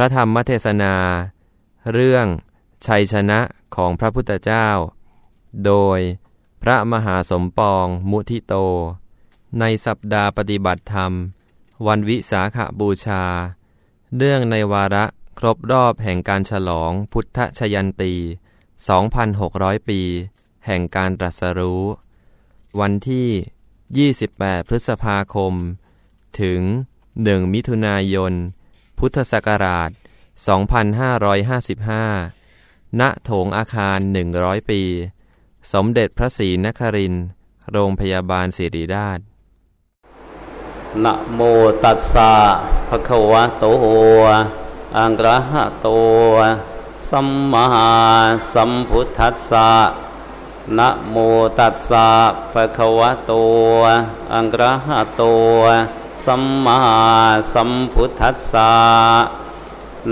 พระธรรมเทศนา เรื่องชัยชนะของพระพุทธเจ้า โดยพระมหาสมปองมุทิโต ในสัปดาห์ปฏิบัติธรรม วันวิสาขบูชาเนื่องในวาระครบรอบแห่งการฉลองพุทธชยันตี 2,600 ปี แห่งการตรัสรู้ วันที่ 28 พฤษภาคม ถึง 1 มิถุนายน พุทธศักราช 2555 ณ โถงอาคาร 100 ปี สมเด็จพระศรีนครินทร์ โรงพยาบาลศิริราช นะโมตัสสะภะคะวะโต อังกระหะโต สัมมาสัมพุทธัสสะนะโมตัสสะภะคะวะโต อังกระหะโต สัมมาสัมพุทธัสสะ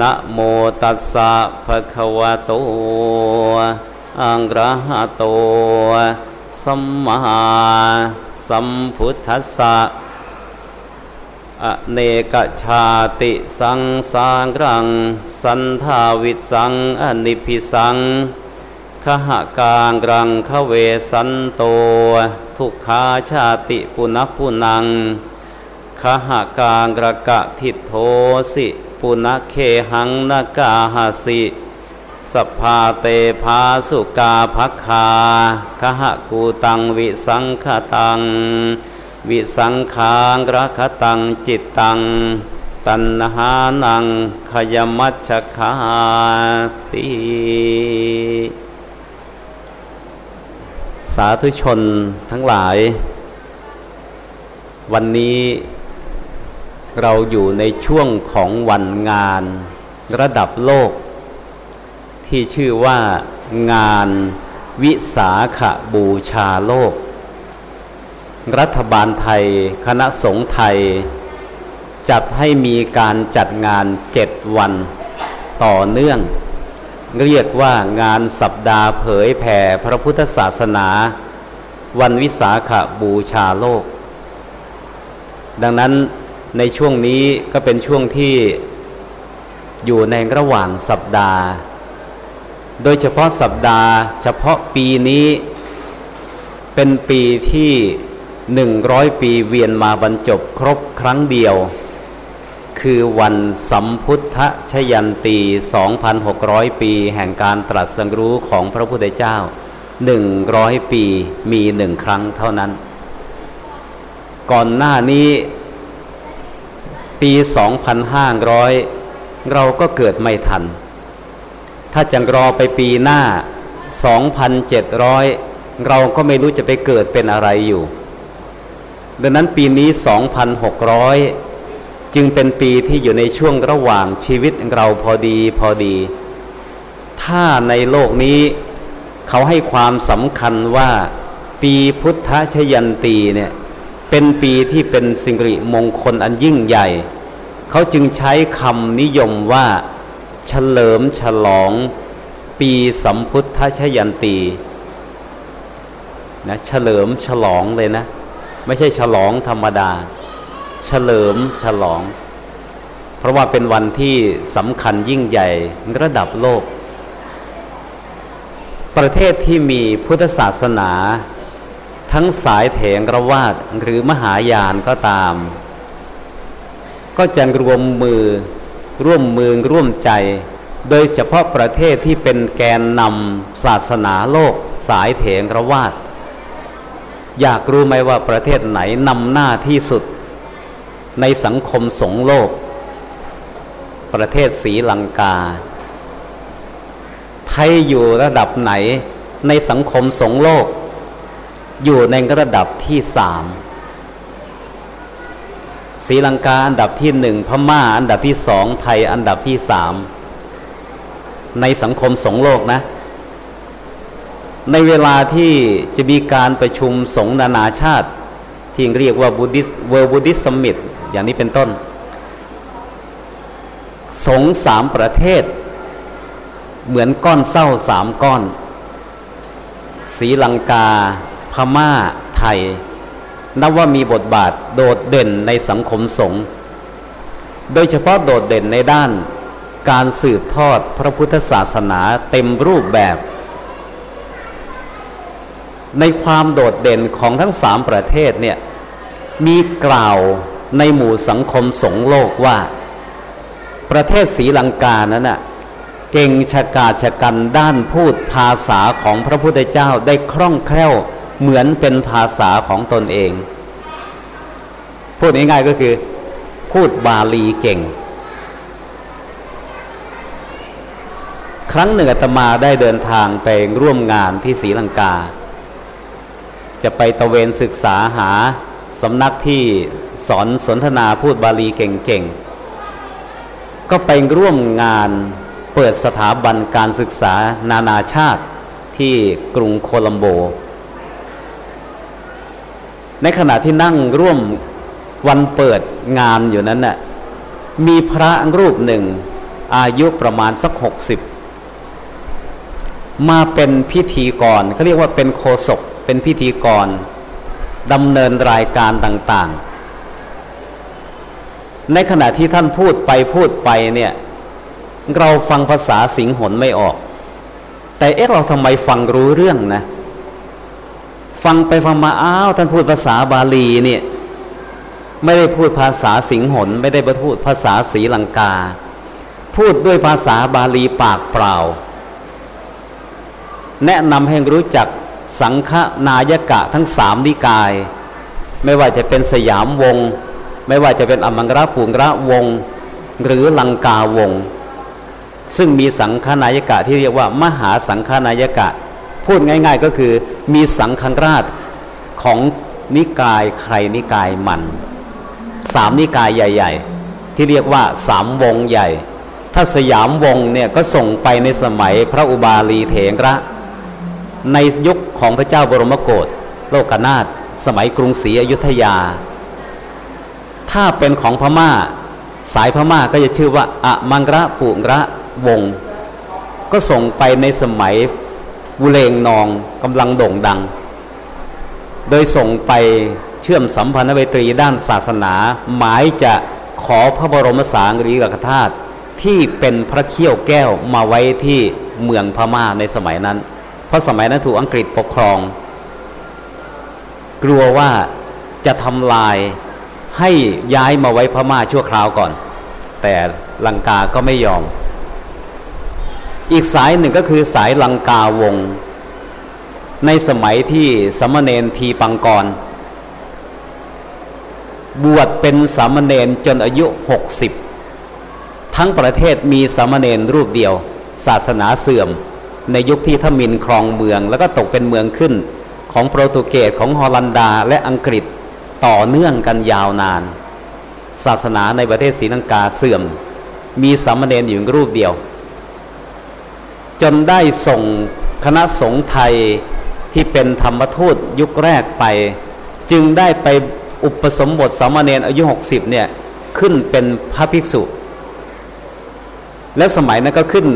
นะโมตัสสะภะคะวะโตอังระหะโตสัมมาสัมพุทธัสสะอเนกชาติสังสางรัง สันทาวิสังอนิพิสังขหกางรังขเวสันโต ทุกขาชาติปุณปุนัง ขหกางรกะทิโทสิ ปุณเคหังนากาหาสิสภาเตภาสุกาภักคาขหกูตังวิสังขตัง วิสังขางรักตังจิตตัง ตันหานังขยมัชชคาติสาธุชนทั้งหลาย วันนี้ เราอยู่ในช่วงของวันงาน ระดับโลก ที่ชื่อว่างานวิสาขบูชาโลก รัฐบาลไทย คณะสงฆ์ไทย จัดให้มีการจัดงานเจ็ดวันต่อเนื่อง เรียกว่างานสัปดาห์เผยแผ่พระพุทธศาสนา วันวิสาขบูชาโลก ดังนั้น ในช่วงนี้ก็เป็นช่วงที่อยู่ในระหว่างสัปดาห์ โดยเฉพาะสัปดาห์ เฉพาะปีนี้ เป็นปีที่หนึ่งร้อยปีเวียนมาบรรจบครบครั้งเดียว คือวันสัมพุทธชยันตี 2,600 ปีแห่งการตรัสรู้ของพระพุทธเจ้า 100 ปีมีหนึ่งครั้งเท่านั้น ก่อนหน้านี้ ปี 2,500 เราก็เกิดไม่ทัน ถ้าจังรอไปปีหน้า 2,700 เราก็ไม่รู้จะไปเกิดเป็นอะไรอยู่ ดังนั้นปีนี้ 2,600 จึงเป็นปีที่อยู่ในช่วงระหว่างชีวิตเราพอดีพอดี ถ้าในโลกนี้เขาให้ความสำคัญว่าปีพุทธชยันตีเนี่ย เป็นปีที่เป็นสิ่งริมงคลอันยิ่งใหญ่ เขาจึงใช้คำนิยมว่าเฉลิมฉลองปีสัมพุทธชยันตีนะเฉลิมฉลองเลยนะ ไม่ใช่ฉลองธรรมดา เฉลิมฉลอง เพราะว่าเป็นวันที่สำคัญยิ่งใหญ่ระดับโลก ประเทศที่มีพุทธศาสนา ทั้งสายเถงระวาดหรือมหายานก็ตาม ก็จะรวมมือร่วมมือร่วมใจ โดยเฉพาะประเทศที่เป็นแกนนำศาสนาโลก สายเถงระวาดอยากรู้ไหมว่าประเทศไหนนำหน้าที่สุด ในสังคมสงโลก ประเทศศรีลังกา ไทยอยู่ระดับไหนในสังคมสงฆ์โลก อยู่ในระดับที่สามศรีลังกาอันดับที่หนึ่งพม่าอันดับที่สองไทยอันดับที่สามในสังคมสงฆ์โลกนะ ในเวลาที่จะมีการประชุมสงฆ์นานาชาติ ที่เรียกว่า Buddhist World Buddhist Summit อย่างนี้เป็นต้น สงฆ์สามประเทศ เหมือนก้อนเศร้าสามก้อนศรีลังกา พม่าไทย นับว่ามีบทบาทโดดเด่นในสังคมสงฆ์โดยเฉพาะโดดเด่นในด้านการสืบทอดพระพุทธศาสนาเต็มรูปแบบ ในความโดดเด่นของทั้งสามประเทศเนี่ยมีกล่าวในหมู่สังคมสงโลกว่า ประเทศศรีลังกานั้นน่ะเก่งชากาชกันด้านพูดภาษาของพระพุทธเจ้าได้คล่องแคล่ว เหมือนเป็นภาษาของตนเอง พูดง่ายๆก็คือ พูดบาลีเก่ง ครั้งหนึ่งอาตมาได้เดินทางไปร่วมงานที่ศรีลังกา จะไปตะเวนศึกษาหาสำนักที่สอนสนทนาพูดบาลีเก่งๆ ก็ไปร่วมงานเปิดสถาบันการศึกษานานาชาติที่กรุงโคลัมโบ ในขณะที่นั่งร่วมวันเปิดงานอยู่นั้นน่ะมีพระรูปหนึ่ง อายุประมาณสักหกสิบมาเป็นพิธีกรเขาเรียกว่าเป็นโคศกเป็นพิธีกรดำเนินรายการต่าง ๆ ในขณะที่ท่านพูดไปพูดไปเนี่ย เราฟังภาษาสิงหนไม่ออก แต่เอ๊ะเราทำไมฟังรู้เรื่องนะ ฟังไปฟังมาอ้าวท่านพูดภาษาบาลีเนี่ยไม่ได้พูดภาษาสิงหนไม่ได้พูดภาษาสีลังกา พูดด้วยภาษาบาลีปากเปล่า แนะนำให้รู้จักสังฆนายกะทั้งสามนิกาย ไม่ว่าจะเป็นสยามวง ไม่ว่าจะเป็นอมังระปูงระวง หรือลังกาวง ซึ่งมีสังฆนายกะที่เรียกว่ามหาสังฆนายกะ พูดง่าย ๆ ก็คือมีสังฆราชของนิกายใครนิกายมันสามนิกายใหญ่ ๆ ที่เรียกว่าสามวงใหญ่ ถ้าสยามวงเนี่ยก็ส่งไปในสมัยพระอุบาลีเถระ ในยุคของพระเจ้าบรมโกศโลกนาถสมัยกรุงศรีอยุธยา ถ้าเป็นของพม่า สายพม่าก็จะชื่อว่าอะมังระปุระวง ก็ส่งไปในสมัย บุเลงนองกำลังโด่งดัง โดยส่งไปเชื่อมสัมพันธไมตรีด้านศาสนา หมายจะขอพระบรมสารีริกธาตุที่เป็นพระเขี้ยวแก้วมาไว้ที่เมืองพม่าในสมัยนั้น เพราะสมัยนั้นถูกอังกฤษปกครอง กลัวว่าจะทำลายให้ย้ายมาไว้พม่าชั่วคราวก่อน แต่ลังกาก็ไม่ยอม อีกสายหนึ่งก็คือสายลังกาวง ในสมัยที่สมณเณรทีปังกร บวชเป็นสามเณรจนอายุหกสิบทั้งประเทศมีสามเณรรูปเดียว ศาสนาเสื่อม ในยุคที่ทมินครองเมือง แล้วก็ตกเป็นเมืองขึ้น ของโปรตุเกสของฮอลันดาและอังกฤษต่อเนื่องกันยาวนาน ศาสนาในประเทศศรีลังกาเสื่อม มีสามเณรอยู่รูปเดียว จนได้ส่งคณะสงฆ์ไทยที่เป็นธรรมทูตยุคแรกไป จึงได้ไปอุปสมบทสามเณรอายุหกสิบเนี่ยขึ้นเป็นพระภิกษุ และสมัยนั้นก็ขึ้น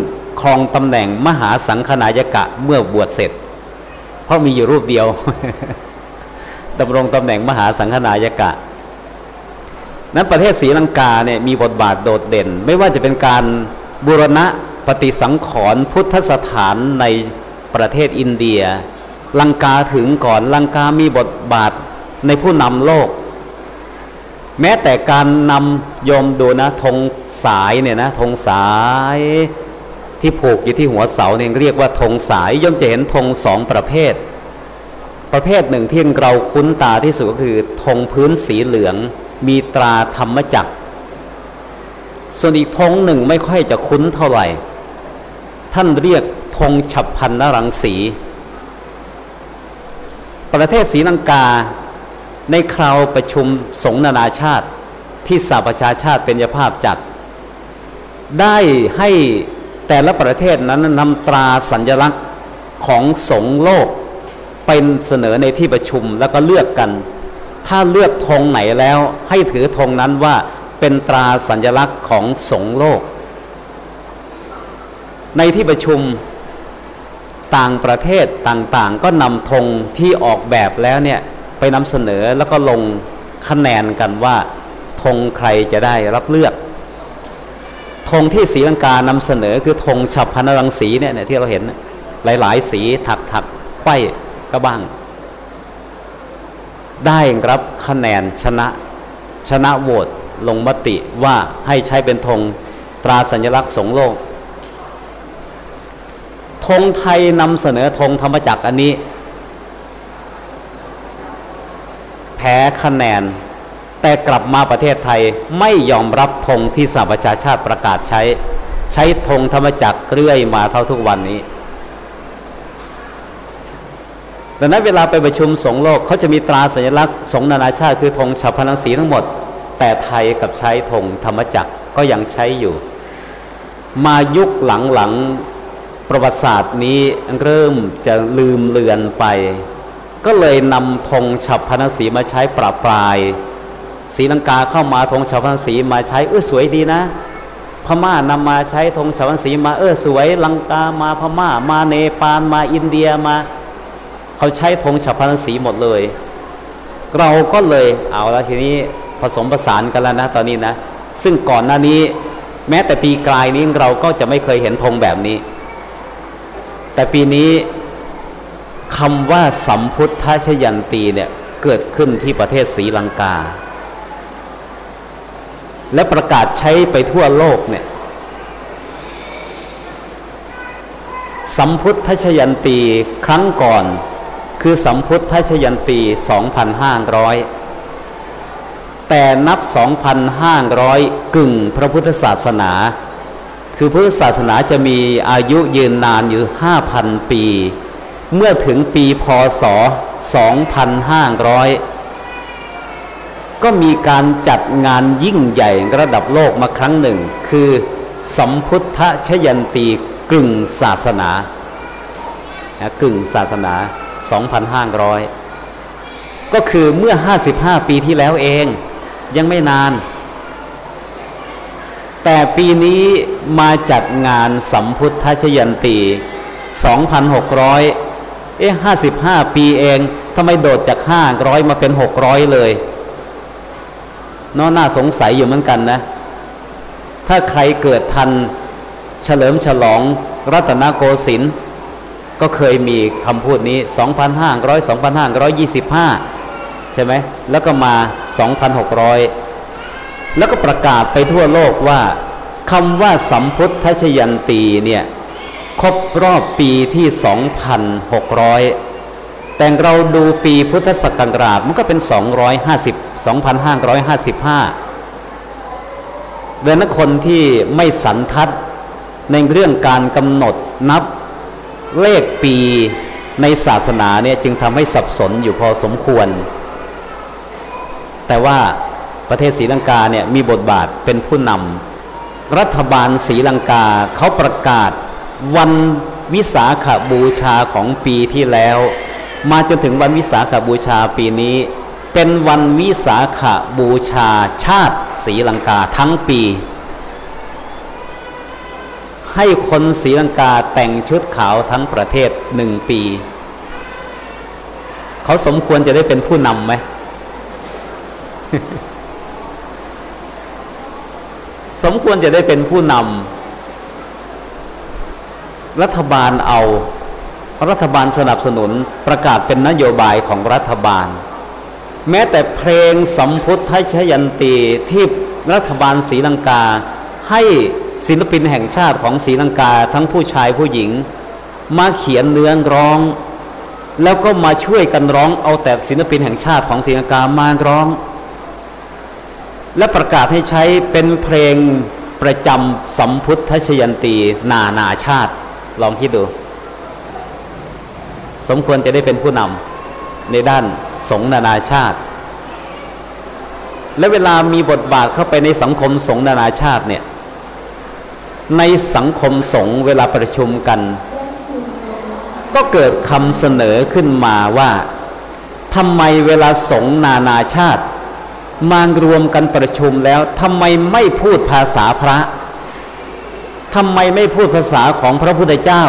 ครองตำแหน่งมหาสังฆนายกะเมื่อบวชเสร็จ เพราะมีอยู่รูปเดียวดำรงตำแหน่งมหาสังฆนายกะ นั้นประเทศศรีลังกาเนี่ยมีบทบาทโดดเด่น ไม่ว่าจะเป็นการบูรณะ ปฏิสังขรณ์พุทธสถานในประเทศอินเดีย ลังกาถึงก่อนลังกามีบทบาทในผู้นำโลก แม้แต่การนำโยมดูนะธงสายเนี่ยนะธงสายที่ผูกอยู่ที่หัวเสาเนี่ยเรียกว่าธงสายย่อมจะเห็นธงสองประเภท ประเภทหนึ่งที่เราคุ้นตาที่สุดก็คือธงพื้นสีเหลือง มีตราธรรมจักรส่วนอีกธงหนึ่งไม่ค่อยจะคุ้นเท่าไหร่ ท่านเรียกธงฉับพันนรังสี ประเทศศรีลังกาในคราวประชุมสงนานาชาติที่สหประชาชาติเป็นยภาพจัด ได้ให้แต่ละประเทศนั้นนำตราสัญลักษณ์ของสงโลกเป็นเสนอในที่ประชุมแล้วก็เลือกกัน ถ้าเลือกธงไหนแล้วให้ถือธงนั้นว่าเป็นตราสัญลักษณ์ของสงโลก ในที่ประชุมต่างประเทศต่างๆ ก็นำธงที่ออกแบบแล้วเนี่ยไปนำเสนอแล้วก็ลงคะแนนกันว่าธงใครจะได้รับเลือกธงที่สีลังกานำเสนอคือธงฉับพันรังสีเนี่ยที่เราเห็นหลาย ๆ สีถักถักไข่ก็บ้าง ได้รับคะแนนชนะชนะโหวตลงมติว่าให้ใช้เป็นธงตราสัญลักษณ์สงโลก งไทยนำเสนอธงธรรมจักรอันนี้ แพ้คะแนน แต่กลับมาประเทศไทยไม่ยอมรับธงที่สหประชาชาติประกาศใช้ ใช้ธงธรรมจักรเรื่อยมาเท่าทุกวันนี้ดังนั้นเวลาไปประชุมสงโลกเขาจะมีตราสัญลักษณ์สงนานาชาติคือธงชาวพลังสีทั้งหมด แต่ไทยกับใช้ธงธรรมจักรก็ยังใช้อยู่ มายุคหลังๆ ประวัติศาสตร์นี้เริ่มจะลืมเลือนไป ก็เลยนำธงฉับพนสีมาใช้ปราบปลายสีลังกาเข้ามาธงฉับพนสีมาใช้เออสวยดีนะ พม่านำมาใช้ธงฉับพนสีมาเออสวยลังกามาพม่า มาเนปาลมาอินเดียมา เขาใช้ธงฉับพันสีหมดเลย เราก็เลยเอาแล้วทีนี้ผสมผสานกันแล้วนะตอนนี้นะ ซึ่งก่อนหน้านี้ แม้แต่ปีกลายนี้เราก็จะไม่เคยเห็นธงแบบนี้ แต่ปีนี้คำว่าสัมพุทธชยันตีเนี่ยเกิดขึ้นที่ประเทศศรีลังกา และประกาศใช้ไปทั่วโลกเนี่ย สัมพุทธชยันตีครั้งก่อนคือสัมพุทธชยันตี 2,500 แต่นับ 2,500 กึ่งพระพุทธศาสนา คือพุทธศาสนาจะมีอายุยืนนานอยู่ 5,000 ปี เมื่อถึงปีพศ 2,500 ก็มีการจัดงานยิ่งใหญ่ระดับโลกมาครั้งหนึ่ง คือสัมพุทธชยันตีกึ่งศาสนากึ่งศาสนา 2,500 ก็คือเมื่อ 55 ปีที่แล้วเอง ยังไม่นาน แต่ปีนี้มาจัดงานสัมพุทธชยันตี 2,600 เอ๊ะ55 ปีเองทำไมโดดจาก 500 มาเป็น 600 เลยน่าน่าสงสัยอยู่เหมือนกันนะ ถ้าใครเกิดทันเฉลิมฉลองรัตนโกสินทร์ก็เคยมีคำพูดนี้ 2,500 2,525 ใช่ไหม แล้วก็มา 2,600 แล้วก็ประกาศไปทั่วโลกว่าคำว่าสัมพุทธชยันตีเนี่ยครบรอบปีที่ 2,600 แต่เราดูปีพุทธศักราชมันก็เป็น 250 2,555ดังนั้นคนที่ไม่สันทัดในเรื่องการกำหนดนับเลขปีในศาสนาเนี่ยจึงทำให้สับสนอยู่พอสมควร แต่ว่า ประเทศศรีลังกาเนี่ยมีบทบาทเป็นผู้นำรัฐบาลศรีลังกาเขาประกาศวันวิสาขาบูชาของปีที่แล้ว มาจนถึงวันวิสาขาบูชาปีนี้ เป็นวันวิสาขาบูชาชาติศรีลังกาทั้งปี ให้คนศรีลังกาแต่งชุดขาวทั้งประเทศหนึ่งปี เขาสมควรจะได้เป็นผู้นำไหม สมควรจะได้เป็นผู้นำรัฐบาลเอา รัฐบาลสนับสนุนประกาศเป็นนโยบายของรัฐบาล แม้แต่เพลงสัมพุทธชยันตีที่รัฐบาลศรีลังกา ให้ศิลปินแห่งชาติของศรีลังกาทั้งผู้ชายผู้หญิง มาเขียนเนื้อร้อง แล้วก็มาช่วยกันร้องเอาแต่ศิลปินแห่งชาติของศรีลังกามาร้อง และประกาศให้ใช้เป็นเพลงประจำสัมพุทธชยันตีนานาชาติ ลองคิดดู สมควรจะได้เป็นผู้นำในด้านสงนานาชาติ และเวลามีบทบาทเข้าไปในสังคมสงนานาชาติเนี่ย ในสังคมสงเวลาประชุมกัน ก็เกิดคำเสนอขึ้นมาว่าทำไมเวลาสงนานาชาติ มารวมกันประชุมแล้วทำไมไม่พูดภาษาพระทำไมไม่พูดภาษาของพระพุทธเจ้า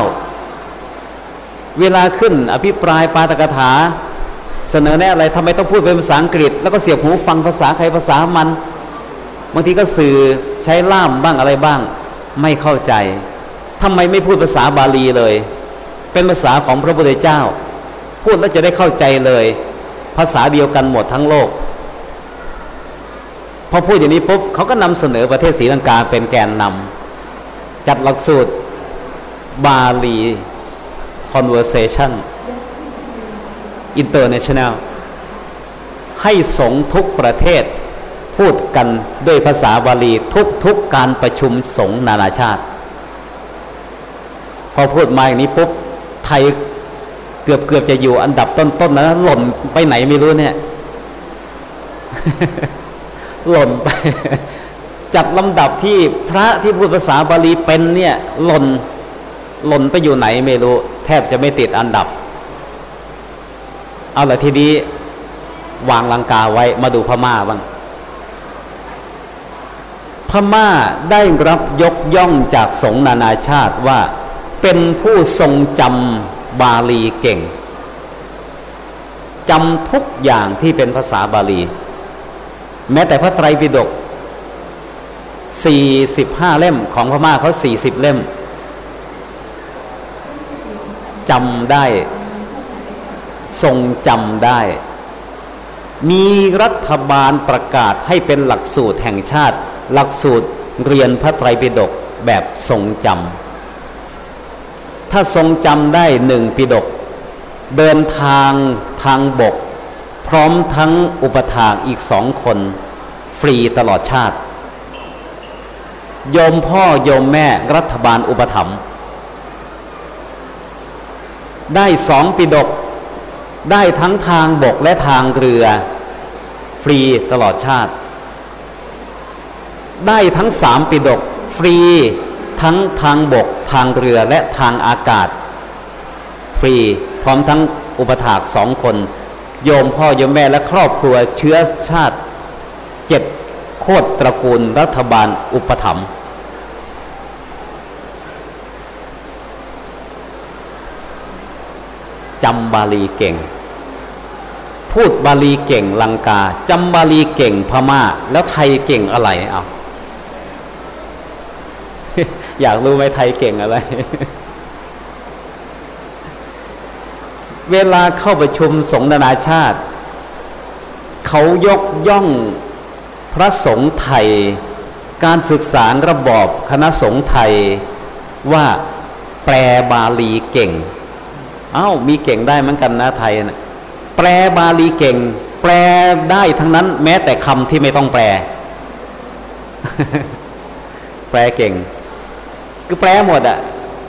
เวลาขึ้นอภิปรายปาตกถา เสนอแนะอะไรทำไมต้องพูดเป็นภาษาอังกฤษ แล้วก็เสียบหูฟังภาษาใครภาษามัน บางทีก็สื่อใช้ล่ามบ้างอะไรบ้าง ไม่เข้าใจทำไมไม่พูดภาษาบาลีเลย เป็นภาษาของพระพุทธเจ้า พูดแล้วจะได้เข้าใจเลย ภาษาเดียวกันหมดทั้งโลก พอพูดอย่างนี้ปุ๊บเขาก็นำเสนอประเทศศรีลังกาเป็นแกนนำจัดหลักสูตรบาลี conversation international ให้สงทุกประเทศพูดกันด้วยภาษาบาลีทุกๆกการประชุมสงนานาชาติ พอพูดมาอย่างนี้ปุ๊บไทยเกือบเกือบจะอยู่อันดับต้นๆนะหล่นไปไหนไม่รู้เนี่ย หล่นไป จัดลำดับที่พระที่พูดภาษาบาลีเป็นเนี่ยหล่นหล่นไปอยู่ไหนไม่รู้ แทบจะไม่ติดอันดับ เอาละทีนี้วางลังกาไว้มาดูพม่าบ้างพม่าได้รับยกย่องจากสงนานาชาติว่าเป็นผู้ทรงจำบาลีเก่งจำทุกอย่างที่เป็นภาษาบาลี แม้แต่พระไตรปิฎกสี่สิบห้าเล่มของพม่าเขาสี่สิบเล่มจำได้ ทรงจำได้ มีรัฐบาลประกาศให้เป็นหลักสูตรแห่งชาติ หลักสูตรเรียนพระไตรปิฎกแบบทรงจำถ้าทรงจำได้หนึ่งปิฎกเดินทางทางบก พร้อมทั้งอุปถากอีกสองคน ฟรีตลอดชาติ โยมพ่อโยมแม่รัฐบาลอุปถัมภ์ได้สองปิฎกได้ทั้งทางบกและทางเรือ ฟรีตลอดชาติ ได้ทั้งสามปิดกฟรีทั้งทางบกทางเรือและทางอากาศ ฟรีพร้อมทั้งอุปถากสองคน โยมพ่อโยมแม่และครอบครัวเชื้อชาติเจ็ดโคตรตระกูลรัฐบาลอุปถัมภ์จำบาลีเก่ง พูดบาลีเก่งลังกาจำบาลีเก่งพม่า แล้วไทยเก่งอะไรเอาอยากรู้ไหมไทยเก่งอะไร เวลาเข้าประชุมสงฆ์นานาชาติ เขายกย่องพระสงฆ์ไทย การศึกษาระบอบคณะสงฆ์ไทยว่าแปลบาลีเก่ง เอา้ามีเก่งได้เหมือนกันนะไทยนะแปลบาลีเก่ง แปลได้ทั้งนั้น แม้แต่คำที่ไม่ต้องแปล แปลเก่ง คือแปลหมดอะ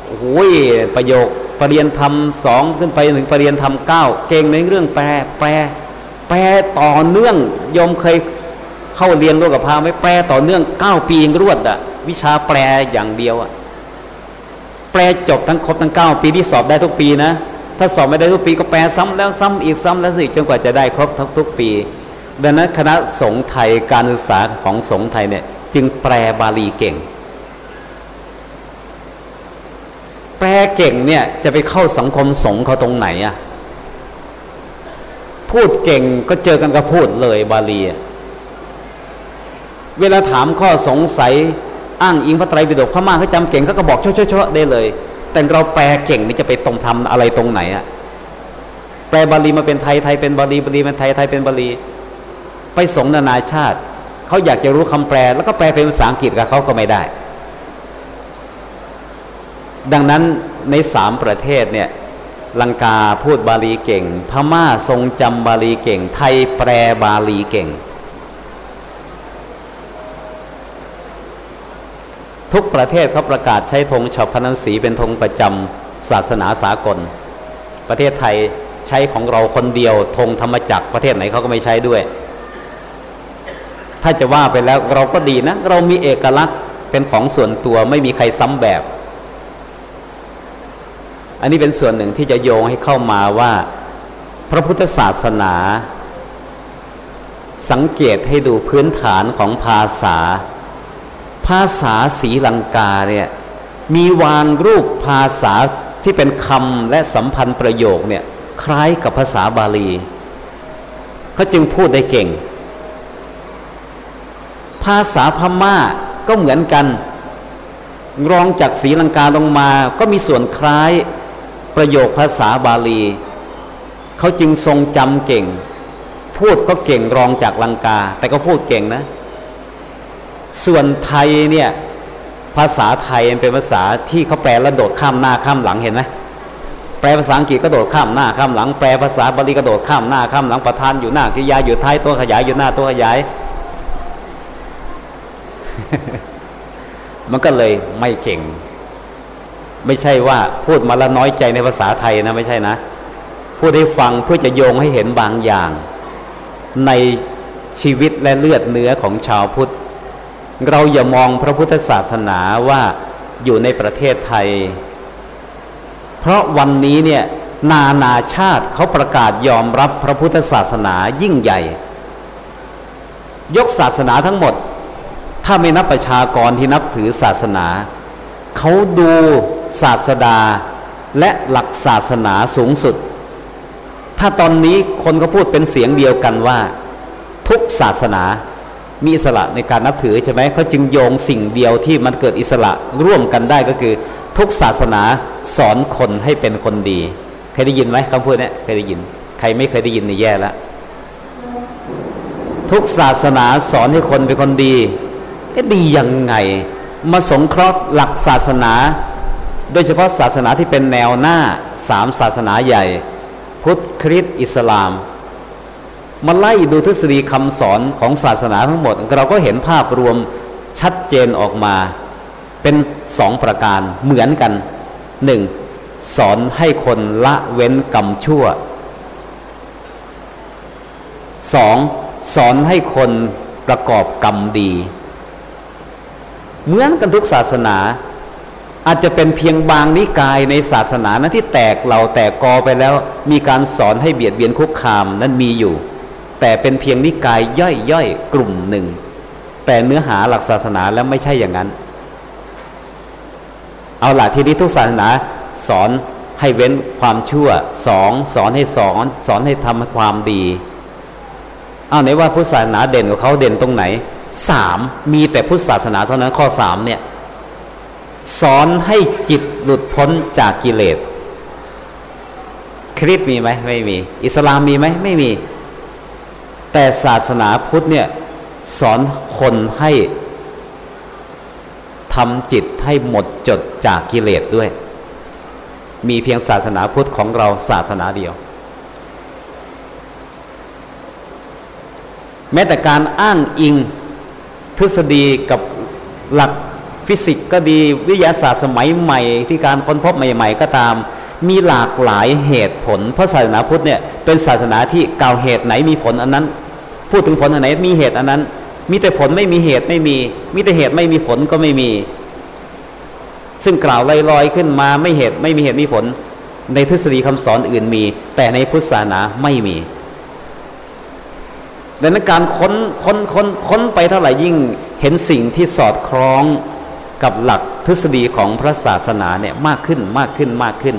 โอ้ยประโยค ปรริยนธรรมสองขึ้นไปถึงปรริยนธรรมเก้าเก่งในเรื่องแปลแปล แปลต่อเนื่องยมเคยเข้าเรียนร่วมกับพาไม่แปลต่อเนื่องเก้าปีรวดอะวิชาแปลอย่างเดียวอะแปลจบทั้งครบทั้งเก้าปีที่สอบได้ทุกปีนะ ถ้าสอบไม่ได้ทุกปีก็แปลซ้ำแล้วซ้ำอีกซ้ำแล้วสิจนกว่าจะได้ครบทั้งทุกปี ดังนั้นคณะสงฆ์ไทยการศึกษาของสงฆ์ไทยเนี่ยจึงแปลบาลีเก่ง แปลเก่งเนี่ยจะไปเข้าสังคมสงฆ์เขาตรงไหนอะพูดเก่งก็เจอกันกับพูดเลยบาลีเวลาถามข้อสงสัย อ้างอิงพระไตรปิฎกพม่าเขาจำเก่งเขาก็บอกเชาะๆได้เลย แต่เราแปลเก่งนี่จะไปตรงทำอะไรตรงไหนอะแปลบาลีมาเป็นไทยไทยเป็นบาลีบาลีเป็นไทยไทยเป็นบาลี ไปสงนานาชาติเขาอยากจะรู้คำแปล แล้วก็แปลเป็นภาษาอังกฤษกับเขาก็ไม่ได้ ดังนั้นในสามประเทศเนี่ยลังกาพูดบาลีเก่ง พม่าทรงจำบาลีเก่ง ไทยแปลบาลีเก่ง ทุกประเทศเขาประกาศใช้ธงฉบพนันสีเป็นธงประจำศาสนาสากล ประเทศไทยใช้ของเราคนเดียวธงธรรมจักรประเทศไหนเขาก็ไม่ใช้ด้วย ถ้าจะว่าไปแล้วเราก็ดีนะ เรามีเอกลักษณ์เป็นของส่วนตัวไม่มีใครซ้ำแบบ อันนี้เป็นส่วนหนึ่งที่จะโยงให้เข้ามาว่า พระพุทธศาสนา สังเกตให้ดูพื้นฐานของภาษา ภาษาสีลังกาเนี่ยมีวางรูปภาษาที่เป็นคำและสัมพันธ์ประโยคเนี่ยคล้ายกับภาษาบาลีเขาจึงพูดได้เก่ง ภาษาพม่าก็เหมือนกัน รองจากศรีลังกาลงมาก็มีส่วนคล้าย ประโยคภาษาบาลี เขาจึงทรงจำเก่ง พูดก็เก่งรองจากลังกา แต่ก็พูดเก่งนะ ส่วนไทยเนี่ยภาษาไทยเป็นภาษาที่เขาแปลแล้วโดดข้ามหน้าข้ามหลังเห็นไหมแปลภาษาอังกฤษก็โดดข้ามหน้าข้ามหลัง แปลภาษาบาลีก็โดดข้ามหน้าข้ามหลังประธานอยู่หน้ากิยาอยู่ท้ายตัวขยายอยู่หน้าตัวขยาย มันก็เลยไม่เก่ง ไม่ใช่ว่าพูดมาแล้วน้อยใจในภาษาไทยนะไม่ใช่นะ พูดให้ฟังเพื่อจะโยงให้เห็นบางอย่าง ในชีวิตและเลือดเนื้อของชาวพุทธ เราอย่ามองพระพุทธศาสนาว่าอยู่ในประเทศไทย เพราะวันนี้เนี่ยนานาชาติเขาประกาศยอมรับพระพุทธศาสนายิ่งใหญ่ ยกศาสนาทั้งหมด ถ้าไม่นับประชากรที่นับถือศาสนา เขาดู ศาสดาและหลักศาสนาสูงสุด ถ้าตอนนี้คนก็พูดเป็นเสียงเดียวกันว่า ทุกศาสนามีอิสระในการนับถือใช่ไหมเขาจึงโยงสิ่งเดียวที่มันเกิดอิสระร่วมกันได้ก็คือ ทุกศาสนาสอนคนให้เป็นคนดี เคยได้ยินไหมคำพูดนี้เคยได้ยิน ใครไม่เคยได้ยินนี่แย่แล้วทุกศาสนาสอนให้คนเป็นคนดีดียังไง มาสงเคราะห์หลักศาสนา โดยเฉพาะศาสนาที่เป็นแนวหน้าสามศาสนาใหญ่ พุทธคริสต์อิสลามมาไล่ดูทฤษฎีคำสอนของศาสนาทั้งหมด เราก็เห็นภาพรวมชัดเจนออกมา เป็นสองประการเหมือนกันหนึ่งสอนให้คนละเว้นกรรมชั่วสองสอนให้คนประกอบกรรมดี เหมือนกันทุกศาสนา อาจจะเป็นเพียงบางนิกายในศาสนานะที่แตกเราแตกกอไปแล้ว มีการสอนให้เบียดเบียนคุกคามนั้นมีอยู่ แต่เป็นเพียงนิกายย่อยย่อยกลุ่มหนึ่ง แต่เนื้อหาหลักศาสนาแล้วไม่ใช่อย่างนั้น เอาละทีนี้ทุกศาสนาสอนให้เว้นความชั่วสองสอนให้สอนสอนให้ทำความดีเอาไหนว่าพุทธศาสนาเด่นกว่าเขาเด่นตรงไหนสามมีแต่พุทธศาสนาเท่านั้นข้อสามเนี่ย สอนให้จิตหลุดพ้นจากกิเลส คริสต์มีไหมไม่มี อิสลามมีไหมไม่มี แต่ศาสนาพุทธเนี่ยสอนคนให้ทำจิตให้หมดจดจากกิเลสด้วย มีเพียงศาสนาพุทธของเราศาสนาเดียว แม้แต่การอ้างอิงทฤษฎีกับหลัก ฟิสิกส์ก็ดีวิทยาศาสตร์สมัยใหม่ ที่การค้นพบใหม่ ๆ ก็ตาม มีหลากหลายเหตุผล เพราะศาสนาพุทธเนี่ยเป็นศาสนาที่กล่าวเหตุไหนมีผลอันนั้น พูดถึงผลอันไหนมีเหตุอันนั้น มีแต่ผลไม่มีเหตุไม่มี มีแต่เหตุไม่มีผลก็ไม่มี ซึ่งกล่าวลอยๆขึ้นมาไม่เหตุไม่มีเหตุมีผล ในทฤษฎีคำสอนอื่นมี แต่ในพุทธศาสนาไม่มีดังนั้นการค้นค้นค้นค้นไปเท่าไหร่ยิ่งเห็นสิ่งที่สอดคล้อง กับหลักทฤษฎีของพระศาสนาเนี่ยมากขึ้นมากขึ้นมากขึ้น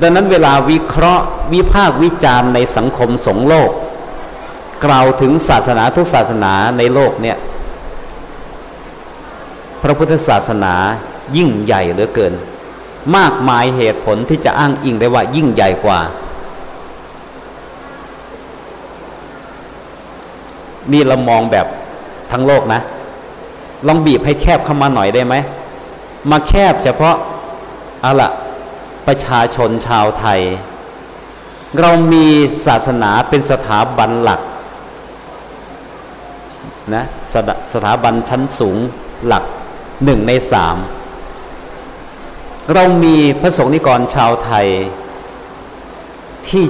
ดังนั้นเวลาวิเคราะห์วิพากษ์วิจารณ์ในสังคมสงโลก กล่าวถึงศาสนาทุกศาสนาในโลกเนี่ยพระพุทธศาสนายิ่งใหญ่เหลือเกิน มากมายเหตุผลที่จะอ้างอิงได้ว่ายิ่งใหญ่กว่า นี่เรามองแบบทั้งโลกนะ ลองบีบให้แคบเข้ามาหน่อยได้ไหม มาแคบเฉพาะอาละประชาชนชาวไทย เรามีศาสนาเป็นสถาบันหลักนะสสถาบันชั้นสูงหลักหนึ่งในสามเรามีพระสงฆ์นิกรชาวไทย ที่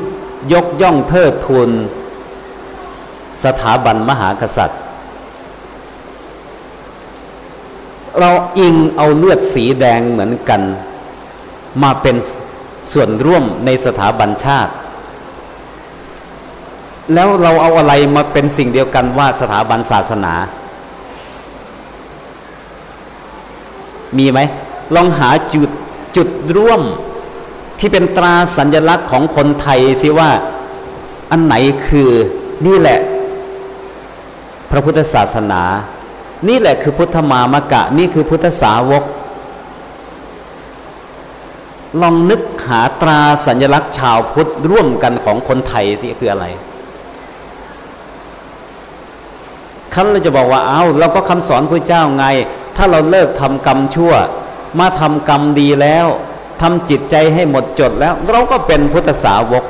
ยกย่องเทิดทูนสถาบันมหากษัตริย์ เราอิงเอาเลือดสีแดงเหมือนกัน มาเป็นส่วนร่วมในสถาบันชาติ แล้วเราเอาอะไรมาเป็นสิ่งเดียวกันว่าสถาบันศาสนา มีไหม ลองหาจุดจุดร่วมที่เป็นตราสัญลักษณ์ของคนไทยสิว่าอันไหนคือนี่แหละ พระพุทธศาสนา นี่แหละคือพุทธมามกะ นี่คือพุทธสาวก ลองนึกหาตราสัญลักษณ์ชาวพุทธร่วมกันของคนไทยสิคืออะไรคั้นเราจะบอกว่าเอา้าเราก็คำสอนพระเจ้าไง ถ้าเราเลิกทำกรรมชั่ว มาทำกรรมดีแล้วทำจิตใจให้หมดจดแล้ว เราก็เป็นพุทธสาวก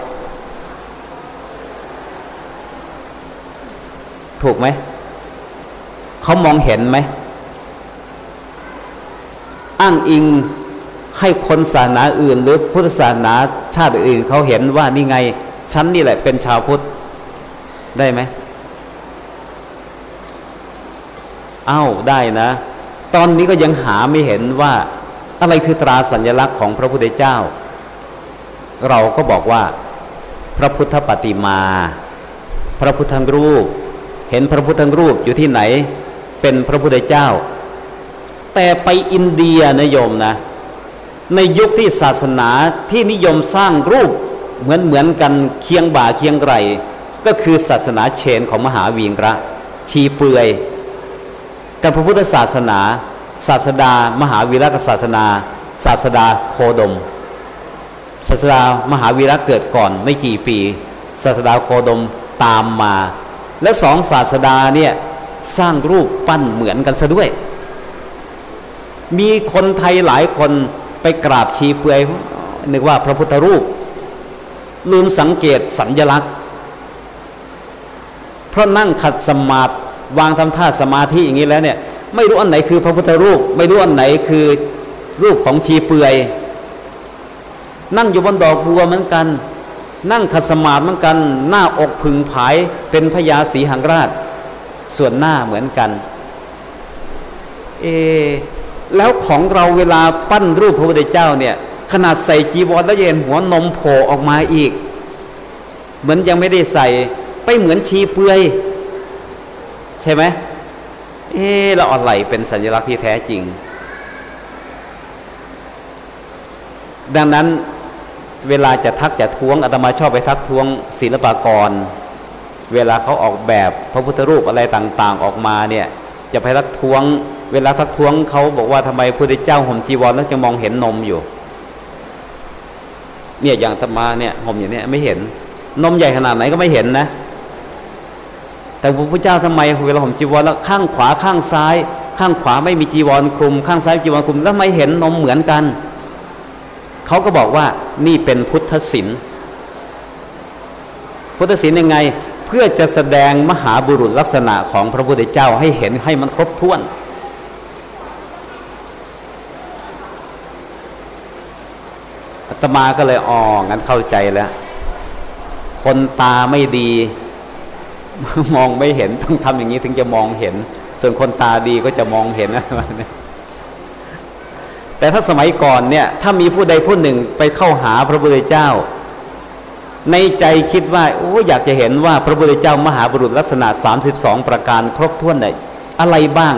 ถูกไหม เขามองเห็นไหม อ้างอิงให้คนศาสนาอื่น หรือพุทธศาสนาชาติอื่นเขาเห็นว่านี่ไงฉันนี่แหละเป็นชาวพุทธได้ไหมอ้าวได้นะ ตอนนี้ก็ยังหาไม่เห็นว่า อะไรคือตราสัญลักษณ์ของพระพุทธเจ้า เราก็บอกว่า พระพุทธปฏิมา พระพุทธรูป เห็นพระพุทธรูปอยู่ที่ไหน เป็นพระพุทธเจ้า แต่ไปอินเดียนะโยมนะ ในยุคที่ศาสนาที่นิยมสร้างรูปเหมือนเหมือนกันเคียงบ่าเคียงไกรก็คือศาสนาเชนของมหาวีงระ ชีเปือยแต่พระพุทธศาสนา ศาสดา มหาวีระกศาสนา ศาสดาโคดม ศาสดามหาวีระเกิดก่อนไม่กี่ปี ศาสดาโคดมตามมา และสองศาสดาเนี่ย สร้างรูปปั้นเหมือนกันซะด้วย มีคนไทยหลายคนไปกราบชีเปลือยนึกว่าพระพุทธรูป ลืมสังเกตสัญญลักษณ์ เพราะนั่งขัดสมาธิวางทำท่าสมาธิอย่างนี้แล้วเนี่ย ไม่รู้อันไหนคือพระพุทธรูป ไม่รู้อันไหนคือรูปของชีเปือย นั่งอยู่บนดอกบัวเหมือนกัน นั่งขัดสมาธิเหมือนกัน หน้าอกพึงผายเป็นพญาสีหังราช ส่วนหน้าเหมือนกัน เอ แล้วของเราเวลาปั้นรูปพระพุทธเจ้าเนี่ย ขนาดใส่จีวรแล้วเย็นหัวนมโผล่ออกมาอีก เหมือนยังไม่ได้ใส่ ไปเหมือนชีเปือยใช่ไหมเออเราอะไรเป็นสัญลักษณ์ที่แท้จริง ดังนั้นเวลาจะทักจะท้วงอาตมาชอบไปทักท้วงศิลปากร เวลาเขาออกแบบพระพุทธรูปอะไรต่างๆออกมาเนี่ยจะไปทักท้วง เวลาทักท้วงเขาบอกว่าทำไมพระพุทธเจ้าห่มจีวรแล้วจะมองเห็นนมอยู่ เนี่ยอย่างธรรมาเนี่ยห่มอย่างเนี้ไม่เห็นนมใหญ่ขนาดไหนก็ไม่เห็นนะ แต่พระพุทธเจ้าทำไมเวลาผมจีวรแล้วข้างขวาข้างซ้าย ข้างขวาไม่มีจีวรคลุม ข้างซ้ายจีวรคลุม แล้วไม่เห็นนมเหมือนกันเขาก็บอกว่านี่เป็นพุทธศิลป์พุทธศิลป์ยังไง เพื่อจะแสดงมหาบุรุษลักษณะของพระพุทธเจ้าให้เห็นให้มันครบถ้วนอาตมาก็เลยอ๋องั้นเข้าใจแล้ว คนตาไม่ดี มองไม่เห็นต้องทำอย่างนี้ถึงจะมองเห็น ส่วนคนตาดีก็จะมองเห็นนะแต่ถ้าสมัยก่อนเนี่ย ถ้ามีผู้ใดผู้หนึ่งไปเข้าหาพระพุทธเจ้า ในใจคิดว่าโอ้อยากจะเห็นว่าพระพุทธเจ้ามหาบุรุษลักษณะ 32 ประการครบถ้วนเลยอะไรบ้าง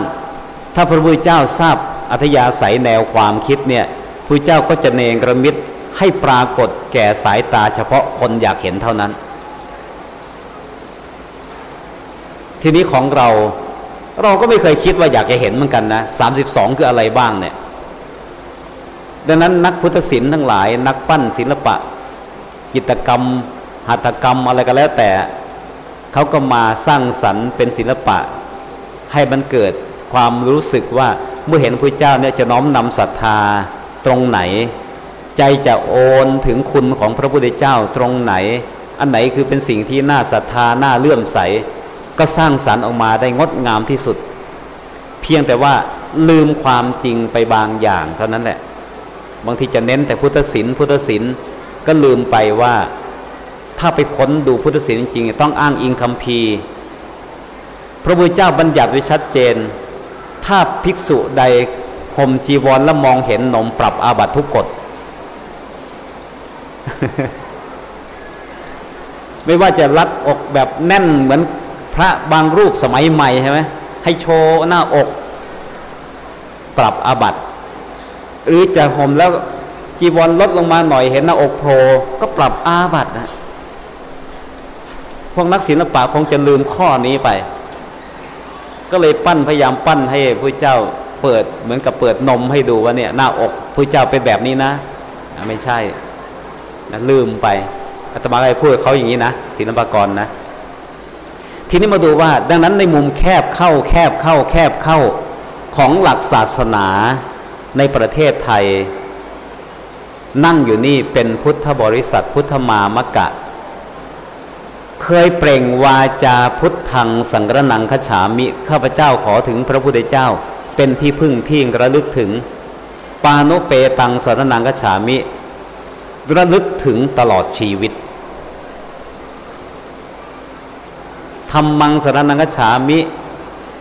ถ้าพระพุทธเจ้าทราบอัธยาศัยแนวความคิดเนี่ยพระเจ้าก็จะเนงระมิดให้ปรากฏแก่สายตาเฉพาะคนอยากเห็นเท่านั้น ทีนี้ของเราเราก็ไม่เคยคิดว่าอยากจะเห็นเหมือนกันนะสามสิบสองคืออะไรบ้างเนี่ย ดังนั้นนักพุทธศิลป์ทั้งหลาย นักปั้นศิลปะ จิตกรรม หัตถกรรมอะไรก็แล้วแต่เขาก็มาสร้างสรรค์เป็นศิลปะ ให้มันเกิดความรู้สึกว่าเมื่อเห็นพระเจ้าเนี่ยจะน้อมนำศรัทธาตรงไหน ใจจะโอนถึงคุณของพระพุทธเจ้าตรงไหน อันไหนคือเป็นสิ่งที่น่าศรัทธาน่าเลื่อมใส ก็สร้างสรรค์ออกมาได้งดงามที่สุด เพียงแต่ว่าลืมความจริงไปบางอย่างเท่านั้นแหละบางทีจะเน้นแต่พุทธศิลป์พุทธศิลป์ ก็ลืมไปว่าถ้าไปค้นดูพุทธศิลจริงต้องอ้างอิงคำพีพระพุทธเจ้าบัญญัติไว้ชัดเจน ถ้าภิกษุใดห่มจีวรแล้วมองเห็นนมปรับอาบัตทุกกฎไม่ว่าจะรัดอกแบบแน่นเหมือนพระบางรูปสมัยใหม่ใช่ไหมให้โชว์หน้าอก ปรับอาบัตหรือจะห่มแล้ว จีวรลดลงมาหน่อยเห็นหน้าอกโผล่ก็ปรับอาบัตนะพวกนักศิลปะคงจะลืมข้อนี้ไป ก็เลยปั้นพยายามปั้นให้พระเจ้าเปิดเหมือนกับเปิดนมให้ดูว่าเนี่ยหน้าอกพระเจ้าเป็นแบบนี้นะไม่ใช่นะลืมไปอาตมาอะไรพูดเขาอย่างนี้นะศิลปกรนะ ทีนี้มาดูว่า ดังนั้นในมุมแคบเข้าแคบเข้าแคบเข้าของหลักศาสนาในประเทศไทย นั่งอยู่นี่เป็นพุทธบริษัทพุทธมามกะ เคยเปล่งวาจาพุทธังสังกรนังขฉามิข้าพเจ้าขอถึงพระพุทธเจ้า เป็นที่พึ่งที่ระลึกถึง ปานุเปตังสารนังขฉามิระลึกถึงตลอดชีวิตธรรมังสารนังกฉามิ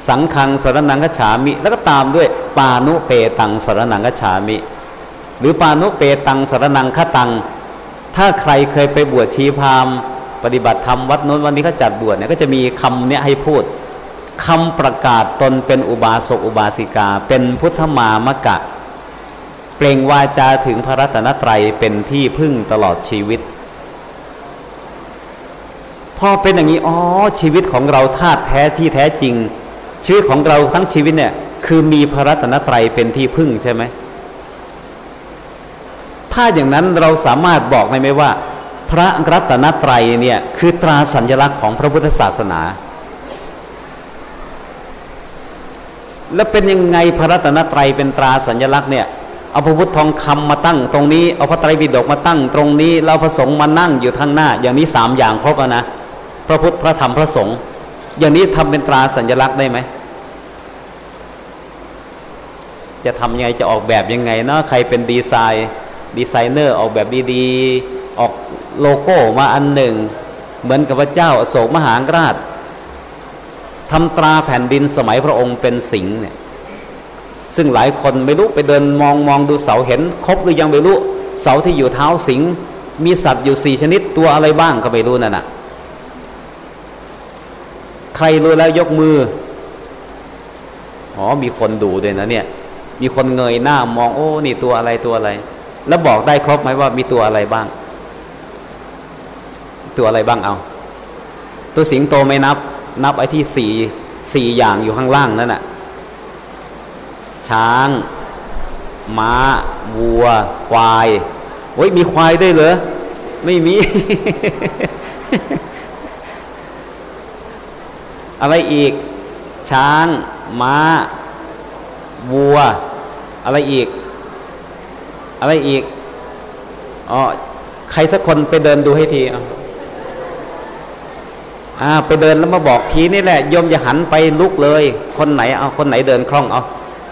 สังฆังสารนังกฉามิ แล้วก็ตามด้วยปานุเปตังสารนังกฉามิ หรือปานุเปตังสารนังคตัง ถ้าใครเคยไปบวชชีพามปฏิบัติธรรมวัดโน้นวันนี้เขาจัดบวชเนี่ยก็จะมีคำเนี้ยให้พูดคำประกาศตนเป็นอุบาสกอุบาสิกา เป็นพุทธมามกะ เปล่งวาจาถึงพระรัตนตรัยเป็นที่พึ่งตลอดชีวิต พอเป็นอย่างนี้อ๋อชีวิตของเราธาตุแท้ที่แท้จริง ชีวิตของเราทั้งชีวิตเนี่ยคือมีพระรัตนตรัยเป็นที่พึ่งใช่ไหม ถ้าอย่างนั้นเราสามารถบอกได้ไหมว่า พระรัตนตรัยเนี่ยคือตราสัญลักษณ์ของพระพุทธศาสนา แล้วเป็นยังไงพระรัตนตรัยเป็นตราสัญลักษณ์เนี่ยเอาพระพุทธทองคำมาตั้ง ตรงนี้เอาพระไตรปิฎกมาตั้ง ตรงนี้เอาพระสงฆ์มานั่งอยู่ทางหน้า อย่างนี้สามอย่างครบแล้วนะพระพุทธพระธรรมพระสงฆ์อย่างนี้ทำเป็นตราสัญลักษณ์ได้ไหมจะทำยังไงจะออกแบบยังไงเนาะใครเป็น design designer ออกแบบดีๆ ออกโลโก้มาอันหนึ่ง เหมือนกับพระเจ้าอโศกมหาราชทำตราแผ่นดินสมัยพระองค์เป็นสิงห์เนี่ยซึ่งหลายคนไม่รู้ไปเดินมองมองดูเสาเห็นครบหรือยังไม่รู้เสาที่อยู่เท้าสิงห์มีสัตว์อยู่สี่ชนิดตัวอะไรบ้างก็ไม่รู้นั่นน่ะใครรู้แล้วยกมือ อ๋อ มีคนดูด้วยนะเนี่ย มีคนเงยหน้ามอง โอ้ นี่ตัวอะไรตัวอะไร แล้วบอกได้ครบไหมว่ามีตัวอะไรบ้าง ตัวอะไรบ้างเอา ตัวสิงโตไม่นับ นับไอ้ที่สี่สี่อย่างอยู่ข้างล่างนั่นน่ะช้าง ม้า วัว ควายโอ้ยมีควายด้วยเหรอ ไม่มี อะไรอีก ช้าง ม้า วัว อะไรอีก อะไรอีกอ๋อใครสักคนไปเดินดูให้ทีอ่าไปเดินแล้วมาบอกทีนี่แหละยมจะหันไปลุกเลย คนไหนเอาคนไหนเดินคล่องเอา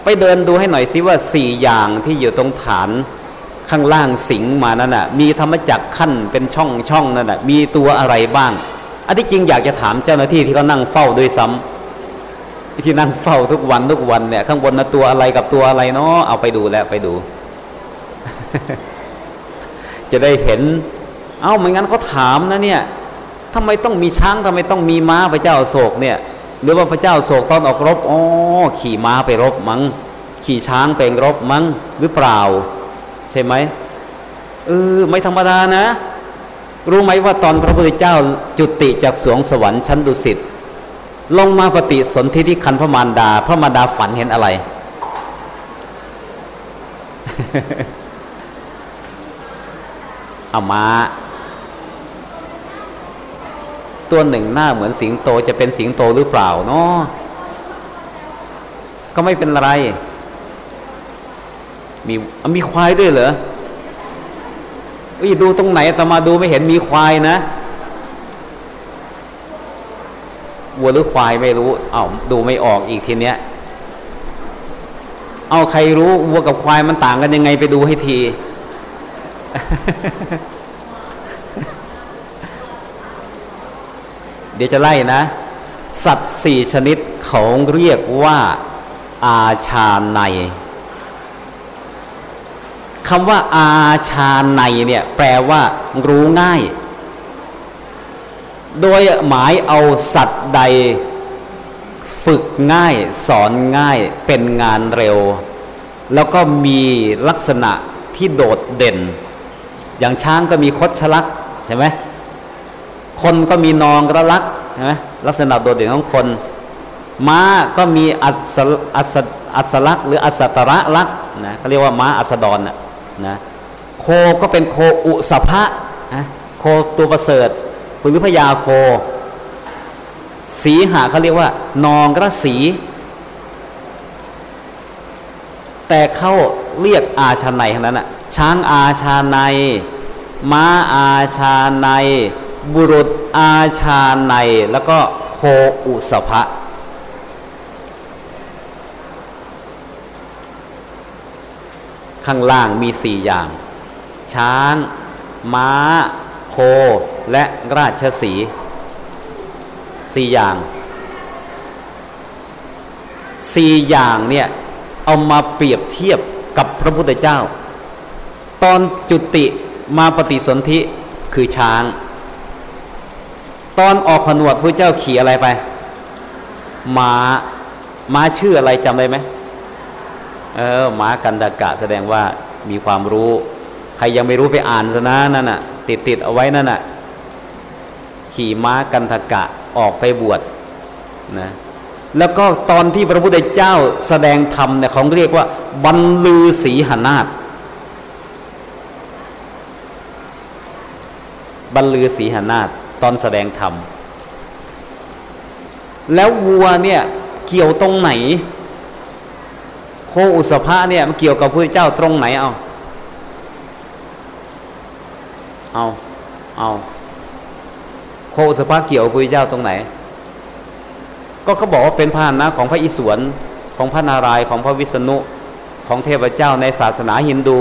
ไปเดินดูให้หน่อยสิว่าสี่อย่างที่อยู่ตรงฐานข้างล่างสิงมานั่นน่ะ มีธรรมจักขั้นเป็นช่องช่องนั่นน่ะ มีตัวอะไรบ้าง อันที่จริงอยากจะถามเจ้าหน้าที่ที่เขานั่งเฝ้าด้วยซ้ำที่นั่งเฝ้าทุกวันทุกวันเนี่ย ข้างบนนะตัวอะไรกับตัวอะไรเนาะเอาไปดูแล้วไปดู จะได้เห็น เอา้าไม่งั้นเขาถามนะเนี่ยทำไมต้องมีช้างทำไมต้องมีม้าพระเจ้าโศกเนี่ย หรือว่าพระเจ้าโศกตอนออกรบอ๋อขี่ม้าไปรบมัง้ง ขี่ช้างไปรบมั้งหรือเปล่า ใช่ไหมเออไม่ธรรมดานะ รู้ไหมว่าตอนพระพุทธเจ้าจุติจากสวงสวรรค์ชั้นดุสิตลงมาปฏิสนธิที่คันพระมารดา พระมารดาฝันเห็นอะไร เอามาตัวหนึ่งหน้าเหมือนสิงโตจะเป็นสิงโตหรือเปล่าเนาะก็ไม่เป็นไร มีมีควายด้วยเหรออ้ดูตรงไหนตมาดูไม่เห็นมีควายนะวัวหรือควายไม่รู้ เอา้าดูไม่ออกอีกทีเนี้ย เอาใครรู้วัวกับควายมันต่างกันยังไงไปดูให้ที เดี๋ยวจะไล่นะ สัตว์สี่ชนิดเขาเรียกว่าอาชาในคำว่าอาชาในเนี่ย แปลว่า รู้ง่าย โดยหมายเอาสัตว์ใด ฝึกง่าย สอนง่าย เป็นงานเร็ว แล้วก็มีลักษณะที่โดดเด่น อย่างช้างก็มีคดชลักใช่ไหมคนก็มีนองกระลักใช่ไหมลักษณะโดดเด่นของคน ม้าก็มีอัศอัศอัศลักหรืออัศตระลักนะเขาเรียกว่าม้าอัศดรนะนะโคก็เป็นโคอุสภะนะโคตัวประเสริฐหรือพญาโค สีหาเขาเรียกว่า นองกระสี แต่เข้า เรียกอาชาในทั้งนั้นอะช้างอาชาในม้าอาชาในบุรุษอาชาในแล้วก็โคอุสภะข้างล่างมีสี่อย่าง ช้าง ม้า โค และราชสีสี่อย่างสี่อย่างเนี่ย เอามาเปรียบเทียบ กับพระพุทธเจ้า ตอนจุติมาปฏิสนธิคือช้าง ตอนออกผนวดพระเจ้าขี่อะไรไปม้าม้าชื่ออะไรจำได้ไหมเออม้ากันดากะแสดงว่ามีความรู้ ใครยังไม่รู้ไปอ่านซะนะนั่นน่ะ ติดติดเอาไว้นั่นน่ะ ขี่ม้ากันทกะออกไปบวชนะ แล้วก็ตอนที่พระพุทธเจ้าแสดงธรรมเนี่ยเขาเรียกว่า บรรลือศีหนาฏบรรลือศีหนาฏตอนแสดงธรรม แล้ววัวเนี่ยเกี่ยวตรงไหน โคอุสภะเนี่ยมันเกี่ยวกับพระเจ้าตรงไหนเอาเอาเอาโคอุสภะเกี่ยวกับพระเจ้าตรงไหน ก็เขาบอกว่าเป็นพาหนะของพระอิศวรของพระนารายณ์ของพระวิษณุของเทพเจ้าในศาสนาฮินดู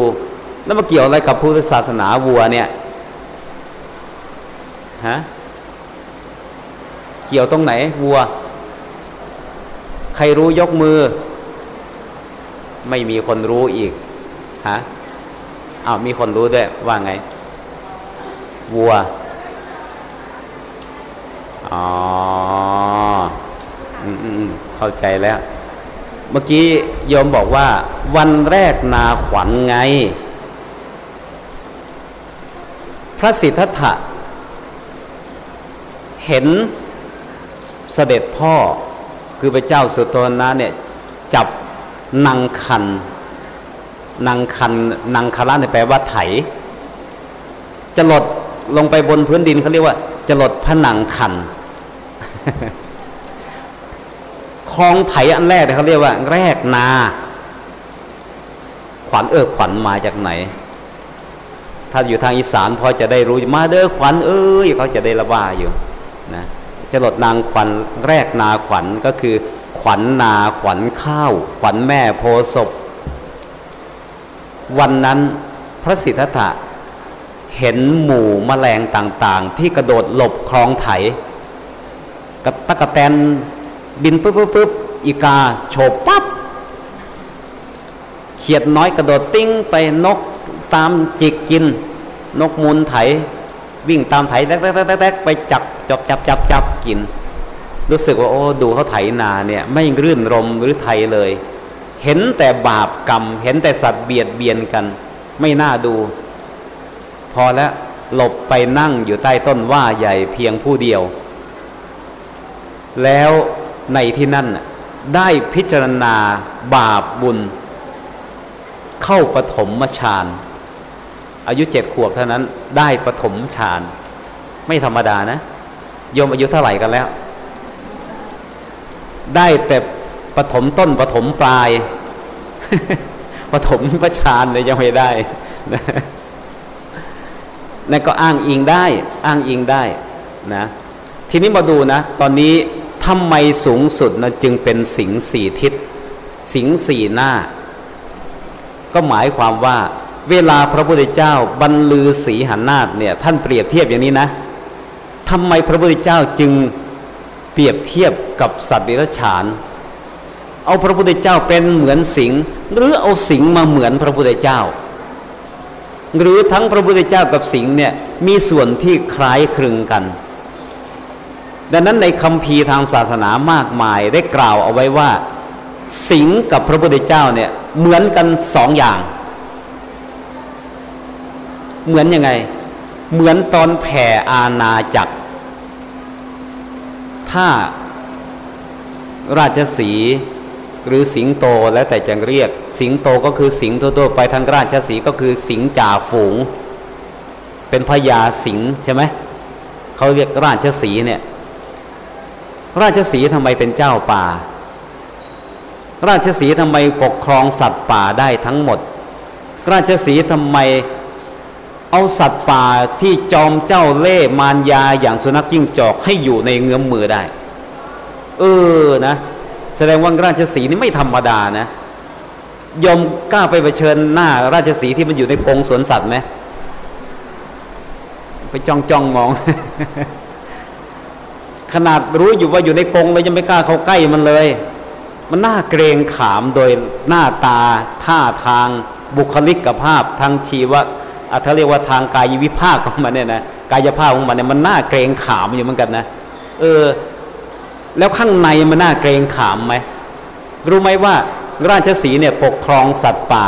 แล้วมาเกี่ยวอะไรกับพุทธศาสนาวัวเนี่ยฮะเกี่ยวตรงไหนวัว ใครรู้ยกมือ ไม่มีคนรู้อีกฮะอ้าวมีคนรู้ด้วยว่าไง วัวอ๋อ เข้าใจแล้ว เมื่อกี้โยมบอกว่า วันแรกนาขวัญไง พระสิทธัตถะเห็นเสด็จพ่อคือพระเจ้าสุโธนะเนี่ย จับนางคันนางคันนางคาระเนี่ยแปลว่าไถจะหลดลงไปบนพื้นดินเขาเรียกว่าจะหลดผนังคัน คลองไถอันแรกเขาเรียกว่า แรกนา ขวัญเออขวัญมาจากไหน ถ้าอยู่ทางอีสานพอจะได้รู้มาเด้อขวัญเอ้ยเขาจะได้ระว่าอยู่นะจะหลดนางขวัญแรกนาขวัญก็คือ ขวัญนนา ขวัญข้าว ขวัญแม่โพศพ วันนั้นพระสิทธัตถะเห็นหมู่มแมลงต่างๆ ที่กระโดดหลบคลองไถกระตะกะแตน บินปุ๊บปุ๊บปุ๊บอีกาโฉบปั๊บเขียดน้อยกระโดดติ้งไปนกตามจิกกิน นกมูลไถ วิ่งตามไถแ๊กๆๆไปจับจับจับจับจับกิน รู้สึกว่าโอ้ดูเขาไถนาเนี่ย ไม่รื่นรมหรือไทยเลย เห็นแต่บาปกรรม เห็นแต่สัตว์เบียดเบียนกัน ไม่น่าดู พอแล้วหลบไปนั่งอยู่ใต้ต้นว่าใหญ่เพียงผู้เดียว แล้ว ในที่นั่นได้พิจารณาบาปบุญ เข้าปฐมฌานอายุเจ็ดขวบเท่านั้นได้ปฐมฌานไม่ธรรมดานะโยมอายุเท่าไหร่กันแล้ว ได้แต่ปฐมต้นปฐมปลายปฐมประชานเลยยังไม่ได้นั่นก็อ้างอิงได้ อ้างอิงได้นะ ทีนี้มาดูนะ ตอนนี้ ทำไมสูงสุดนะจึงเป็นสิงสี่ทิศ สิงสี่หน้า ก็หมายความว่า เวลาพระพุทธเจ้าบรรลือสีหันนาฏเนี่ย ท่านเปรียบเทียบอย่างนี้นะทำไมพระพุทธเจ้าจึงเปรียบเทียบกับสัตว์เดรัจฉาน เอาพระพุทธเจ้าเป็นเหมือนสิงหรือเอาสิงมาเหมือนพระพุทธเจ้า หรือทั้งพระพุทธเจ้ากับสิงเนี่ยมีส่วนที่คล้ายคลึงกัน ดังนั้นในคำพีทางศาสนามากมายได้กล่าวเอาไว้ว่า สิงกับพระพุทธเจ้าเนี่ยเหมือนกันสองอย่าง เหมือนยังไง เหมือนตอนแผ่อาณาจักร ถ้าราชสีหรือสิงโตแล้วแต่จะเรียก สิงโตก็คือสิงทั่วๆไปทางราชสีก็คือสิงจ่าฝูง เป็นพญาสิงใช่ไหมเขาเรียกราชสีเนี่ย ราชสีทำไมเป็นเจ้าป่า ราชสีทำไมปกครองสัตว์ป่าได้ทั้งหมด ราชสีทำไมเอาสัตว์ป่าที่จอมเจ้าเล่มารยาอย่างสุนัขจิ้งจอกให้อยู่ในเงื้อมมือได้ เออนะ แสดงว่าราชสีนี่ไม่ธรรมดานะยมกล้าไปเผชิญหน้าราชสีที่มันอยู่ในกรงสวนสัตว์ไหมไปจ้องจ้องมอง ขนาดรู้อยู่ว่าอยู่ในกรงเลยยังไม่กล้าเข้าใกล้มันเลย มันน่าเกรงขามโดยหน้าตาท่าทางบุคลิกภาพทางชีวะอัาเรียกว่าทางกายวิภาคของมันเนี่ยนะกายภาพของมันเนี่ยมันน่าเกรงขามอยู่เหมือนกันนะเออ แล้วข้างในมันน่าเกรงขามไหมรู้ไหมว่าราชสีเนี่ยปกครองสัตว์ป่า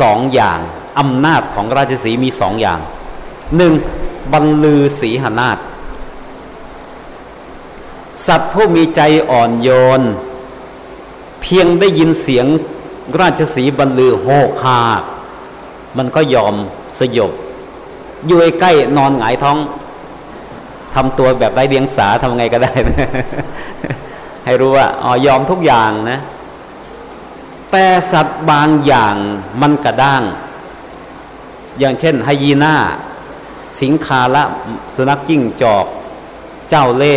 สองอย่างอำนาจของราชสีมีสองอย่างหนึ่งบรรลือสีหนาฏ สัตว์ผู้มีใจอ่อนโยน เพียงได้ยินเสียงราชสีบรรลือโหกหามันก็ยอมสยบ อยู่ใกล้นอนหงายท้องทำตัวแบบไร้เดียงสาทำไงก็ได้นะให้รู้ว่าอ๋อยอมทุกอย่างนะ แต่สัตว์บางอย่างมันกระด้าง อย่างเช่นไฮยีน่า สิงคาละสุนัขจิ้งจอก เจ้าเล่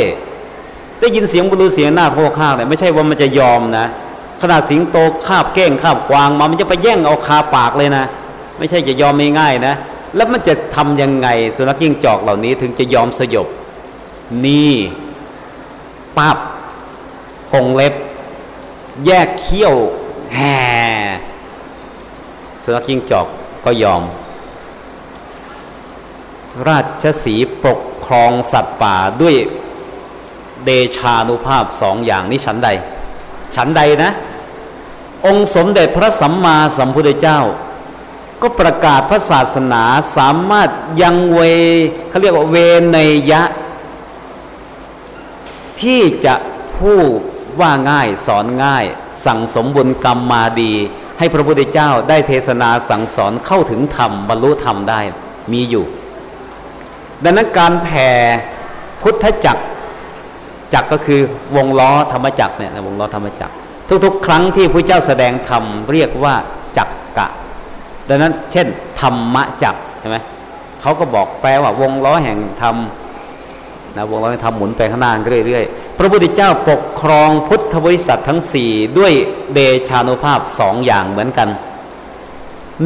ได้ยินเสียงบุรุษเสียงหน้าโคข้างเนี่ยไม่ใช่ว่ามันจะยอมนะขนาดสิงโตคาบเก้งคาบกวางมา มันจะไปแย่งเอาคาปากเลยนะ ไม่ใช่จะยอมง่ายๆนะ แล้วมันจะทำยังไงสุนัขจิ้งจอกเหล่านี้ถึงจะยอมสยบ นี่ปับกงเล็บ แยกเขี้ยวแห่สุนัขจิ้งจอกก็ยอม ราชสีปกครองสัตว์ป่าด้วย เดชานุภาพสองอย่างนี้ฉันใด ฉันใดนะ องค์สมเด็จพระสัมมาสัมพุทธเจ้า ก็ประกาศพระศาสนาสามารถยังเวเขาเรียกว่าเวเนยะ ที่จะพูดว่าง่ายสอนง่าย สั่งสมบุญกรรมมาดี ให้พระพุทธเจ้าได้เทศนาสั่งสอนเข้าถึงธรรมบรรลุธรรมได้มีอยู่ ดังนั้นการแผ่พุทธจักร จักรก็คือวงล้อธรรมจักรเนี่ยวงล้อธรรมจักรทุกๆ ครั้งที่พระเจ้าแสดงธรรมเรียกว่าจักกะ ดังนั้นเช่น ธรรมจักรใช่ไหมเขาก็บอกแปลว่าวงล้อแห่งธรรมนะวงล้อแห่งธรรมหมุนไปข้างหน้าเรื่อยๆ พระพุทธเจ้าปกครองพุทธบริษัททั้งสี่ด้วยเดชานุภาพสองอย่างเหมือนกัน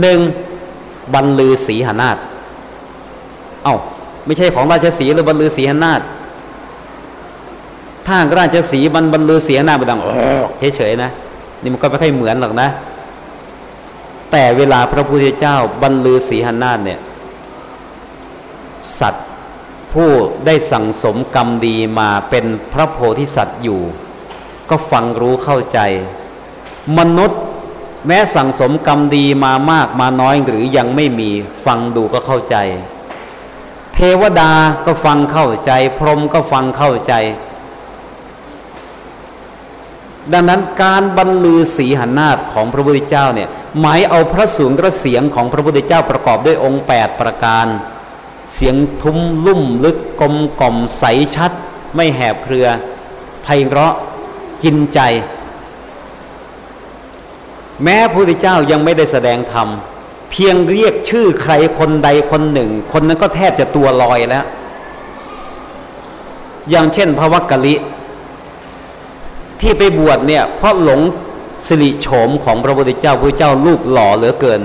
หนึ่งบรรลือศีหนาฏเอา้าไม่ใช่ของราชสีหรือบรรลือศีหนาฏ ถ้าราชสีมันบรรลือเสียหน้าไปดังเฉยๆนะนี่มันก็ไม่ค่อยเหมือนหรอกนะ แต่เวลาพระพุทธเจ้าบรรลือสีหนาฏเนี่ย สัตว์ผู้ได้สั่งสมกรรมดีมาเป็นพระโพธิสัตว์อยู่ ก็ฟังรู้เข้าใจ มนุษย์แม้สั่งสมกรรมดีมามากมาน้อยหรือยังไม่มีฟังดูก็เข้าใจ เทวดาก็ฟังเข้าใจ พรหมก็ฟังเข้าใจ ดังนั้นการบรรลือสีหนาฏของพระพุทธเจ้าเนี่ยหมายเอาพระสูงกระเสียงของพระพุทธเจ้าประกอบด้วยองค์ 8 ประการ เสียงทุ้มลุ่มลึกกลมกล่อมใสชัด ไม่แหบเครือไพเราะกินใจ แม้พระพุทธเจ้ายังไม่ได้แสดงธรรมเพียงเรียกชื่อใครคนใดคนหนึ่ง คนนั้นก็แทบจะตัวลอยแล้ว อย่างเช่นพระวักกะลิ ที่ไปบวชเนี่ย เพราะหลงสิริโฉมของพระพุทธเจ้าพระเจ้ารูปหล่อเหลือเกิน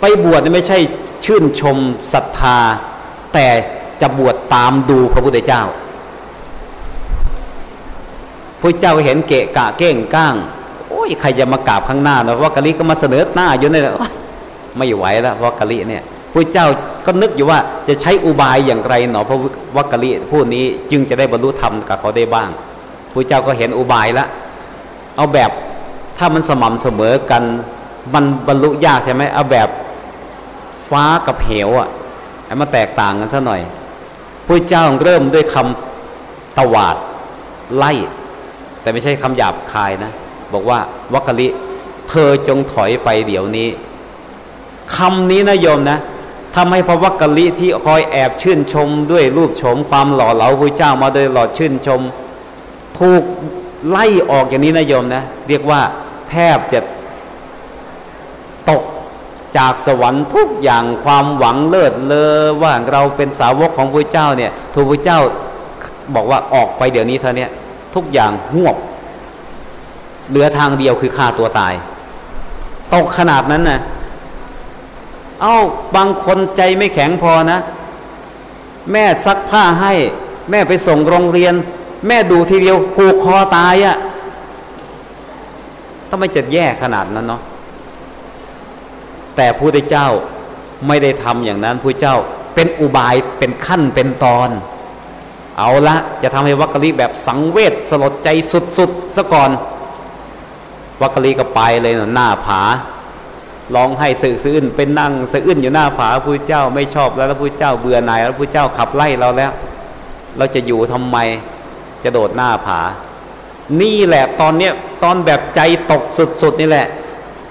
ไปบวชไม่ใช่ชื่นชมศรัทธา แต่จะบวชตามดูพระพุทธเจ้าพระเจ้าเห็นเกะกะเก้งก้าง โอ้ยใครจะมากราบข้างหน้านะว่ากะลิก็มาเสนอหน้าอยู่นี่แหละไม่ไหวแล้วว่ากะลิเนี่ยพระเจ้าก็นึกอยู่ว่าจะใช้อุบายอย่างไรหนอพระวักกะลิผู้นี้จึงจะได้บรรลุธรรมกับเขาได้บ้าง พระเจ้าก็เห็นอุบายแล้วเอาแบบถ้ามันสม่ำเสมอกัน มันบรรลุยากใช่ไหมเอาแบบฟ้ากับเหวอะให้มาแตกต่างกันซะหน่อยพระเจ้าเริ่มด้วยคำตวาดไล่ แต่ไม่ใช่คำหยาบคายนะ บอกว่าวัคลิเธอจงถอยไปเดี๋ยวนี้คำนี้นะโยมนะทำให้พระวักกะลิที่คอยแอบชื่นชมด้วยรูปโฉมความหล่อเหลาพระเจ้ามาโดยหลอดชื่นชม ถูกไล่ออกอย่างนี้นะโยมนะ เรียกว่าแทบจะตกจากสวรรค์ทุกอย่างความหวังเลิศเลอว่าเราเป็นสาวกของพระเจ้าเนี่ยทูกพระเจ้าบอกว่าออกไปเดี๋ยวนี้เธอเนี่ยทุกอย่างหวบเหลือทางเดียวคือฆ่าตัวตาย ตกขนาดนั้นนะเอา้าบางคนใจไม่แข็งพอนะ แม่ซักผ้าให้ แม่ไปส่งโรงเรียน แม่ดูทีเดียวผูกคอตายอะ่ะต้องไม่จะแย่ขนาดนั้นเนาะแต่พระพุทธเจ้าไม่ได้ทำอย่างนั้นพระเจ้าเป็นอุบายเป็นขั้นเป็นตอน เอาละจะทำให้วัคคลีแบบสังเวชสลดใจสุดๆซะก่อนวัคคลีก็ไปเลยนะหน้าผาร้องให้สื่อซื่นเป็นนั่งสะอื้นอยู่หน้าผาพระเจ้าไม่ชอบแล้วแล้วพระเจ้าเบื่อหน่ายแล้วพระเจ้าขับไล่เราแล้ว เราจะอยู่ทำไม จะโดดหน้าผา นี่แหละตอนเนี้ยตอนแบบใจตกสุดๆนี่แหละ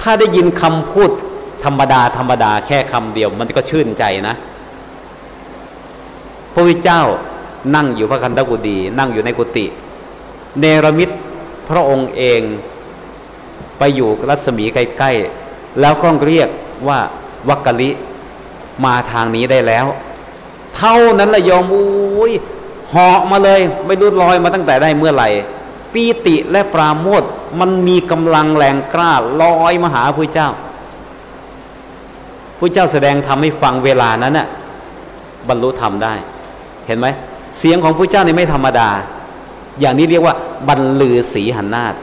ถ้าได้ยินคำพูดธรรมดาธรรมดาแค่คำเดียว มันก็ชื่นใจนะพระพุทธเจ้านั่งอยู่พระคันธกุฎีนั่งอยู่ในกุฏิเนรมิตพระองค์เองไปอยู่รัศมีใกล้ๆแล้วก็เรียกว่าวักกะลิมาทางนี้ได้แล้ว เท่านั้นละยอมอุ้ย หาะมาเลย ไม่รู้ลอยมาตั้งแต่ได้เมื่อไหร่ปีติและปราโมทมันมีกำลังแรงกล้าลอยมาหาพระเจ้าพระเจ้าแสดงทำให้ฟังเวลานั้นน่ะบรรลุธรรมได้ เห็นไหมเสียงของพระเจ้านี่ไม่ธรรมดา อย่างนี้เรียกว่า บรรลือสีหันนาฏ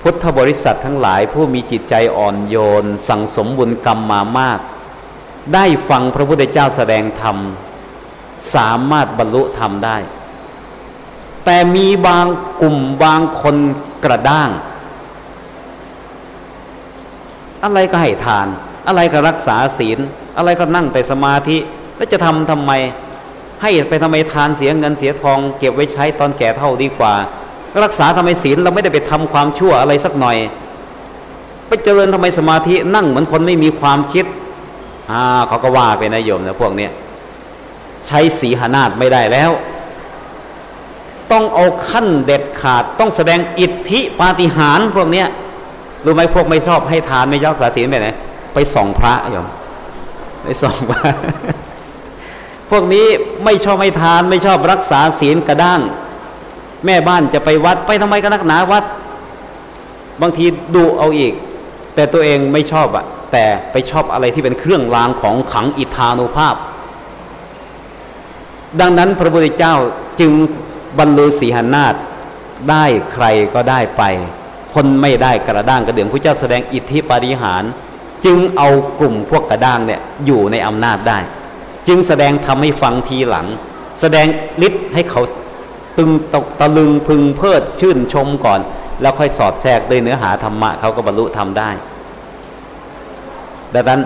พุทธบริษัททั้งหลายผู้มีจิตใจอ่อนโยน สั่งสมบุญกรรมมามาก ได้ฟังพระพุทธเจ้าแสดงธรรม สามารถบรรลุธรรมได้ แต่มีบางกลุ่มบางคนกระด้าง อะไรก็ให้ทาน อะไรก็รักษาศีล อะไรก็นั่งแต่สมาธิ แล้วจะทำทำไม ให้ไปทำไมทานเสียเงินเสียทอง เก็บไว้ใช้ตอนแก่เท่าดีกว่า รักษาทำไมศีลเราไม่ได้ไปทำความชั่วอะไรสักหน่อย ไปเจริญทำไมสมาธินั่งเหมือนคนไม่มีความคิด อ่าเขาก็ว่าไปนะโยมนะพวกเนี้ยใช้สีหานาฏไม่ได้แล้ว ต้องเอาขั้นเด็ดขาดต้องแสดงอิทธิปาฏิหาริย์พวกเนี้ยรู้ไหมพวกไม่ชอบให้ทานไม่ชอบสาศีลไปไหนไปส่องพระโยมไปส่องพระพวกนี้ไม่ชอบให้ทานไม่ชอบรักษาศีลกระด้าง แม่บ้านจะไปวัดไปทำไมกันนักหนาวัด บางทีดูเอาอีก แต่ตัวเองไม่ชอบอะแต่ไปชอบอะไรที่เป็นเครื่องรางของขังอิทานุภาพ ดังนั้นพระพุทธเจ้าจึงบรรลุสีหานาฏได้ใครก็ได้ไป คนไม่ได้กระด้างกระเดื่องพระเจ้าแสดงอิทธิปาฏิหาร จึงเอากลุ่มพวกกระด้างเนี่ยอยู่ในอำนาจได้ จึงแสดงทำให้ฟังทีหลัง แสดงฤทธิ์ให้เขาตึงตกตะลึงพึงเพิดชื่นชมก่อน แล้วค่อยสอดแทรกด้วยเนื้อหาธรรมะเขาก็บรรลุทำได้ ดังนั้น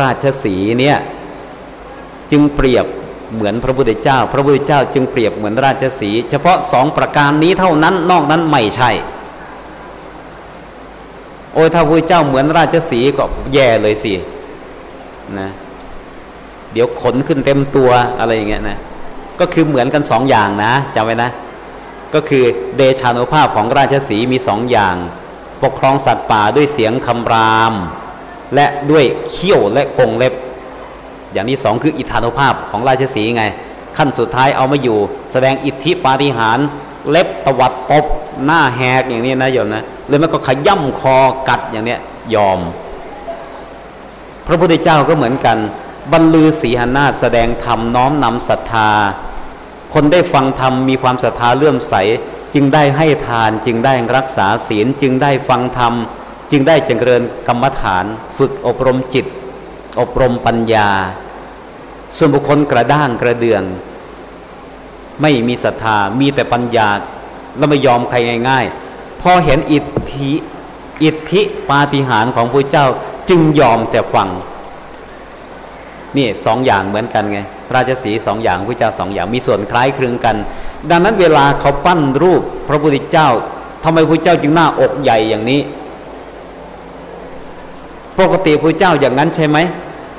ราชสีเนี่ยจึงเปรียบเหมือนพระพุทธเจ้า พระพุทธเจ้าจึงเปรียบเหมือนราชสี เฉพาะสองประการนี้เท่านั้นนอกนั้นไม่ใช่ โอ้ยถ้าพระเจ้าเหมือนราชสีก็แย่เลยสินะเดี๋ยวขนขึ้นเต็มตัวอะไรอย่างเงี้ยนะก็คือเหมือนกันสองอย่างนะจำไว้นะ ก็คือเดชานุภาพของราชสีมีสองอย่าง ปกครองสัตว์ป่าด้วยเสียงคำราม และด้วยเขี้ยวและกงเล็บ อย่างนี้สองคืออิทธานุภาพของราชสีไง ขั้นสุดท้ายเอามาอยู่ แสดงอิทธิปาฏิหาริย์เล็บตวัดปบหน้าแหกอย่างนี้นะโยมนะเลยมันก็ขย่ำคอกัดอย่างเนี้ยยอม พระพุทธเจ้าก็เหมือนกัน บรรลือศีหนาแสดงธรรมน้อมนำศรัทธา คนได้ฟังธรรมมีความศรัทธาเลื่อมใส จึงได้ให้ทานจึงได้รักษาศีล จึงได้ฟังธรรม จึงได้เจริญกรรมฐาน ฝึกอบรมจิต อบรมปัญญา ส่วนบุคคลกระด้างกระเดือง ไม่มีศรัทธามีแต่ปัญญา แล้วไม่ยอมใครง่าย ๆ พอเห็นอิทธิอิทธิปาฏิหาริย์ของพระเจ้าจึงยอมจะฟังนี่สองอย่างเหมือนกันไง ราชสีสองอย่างพระเจ้าสองอย่างมีส่วนคล้ายคลึงกัน ดังนั้นเวลาเขาปั้นรูปพระพุทธเจ้าทำไมพระเจ้าจึงหน้าอกใหญ่อย่างนี้ ปกติพระเจ้าอย่างนั้นใช่ไหม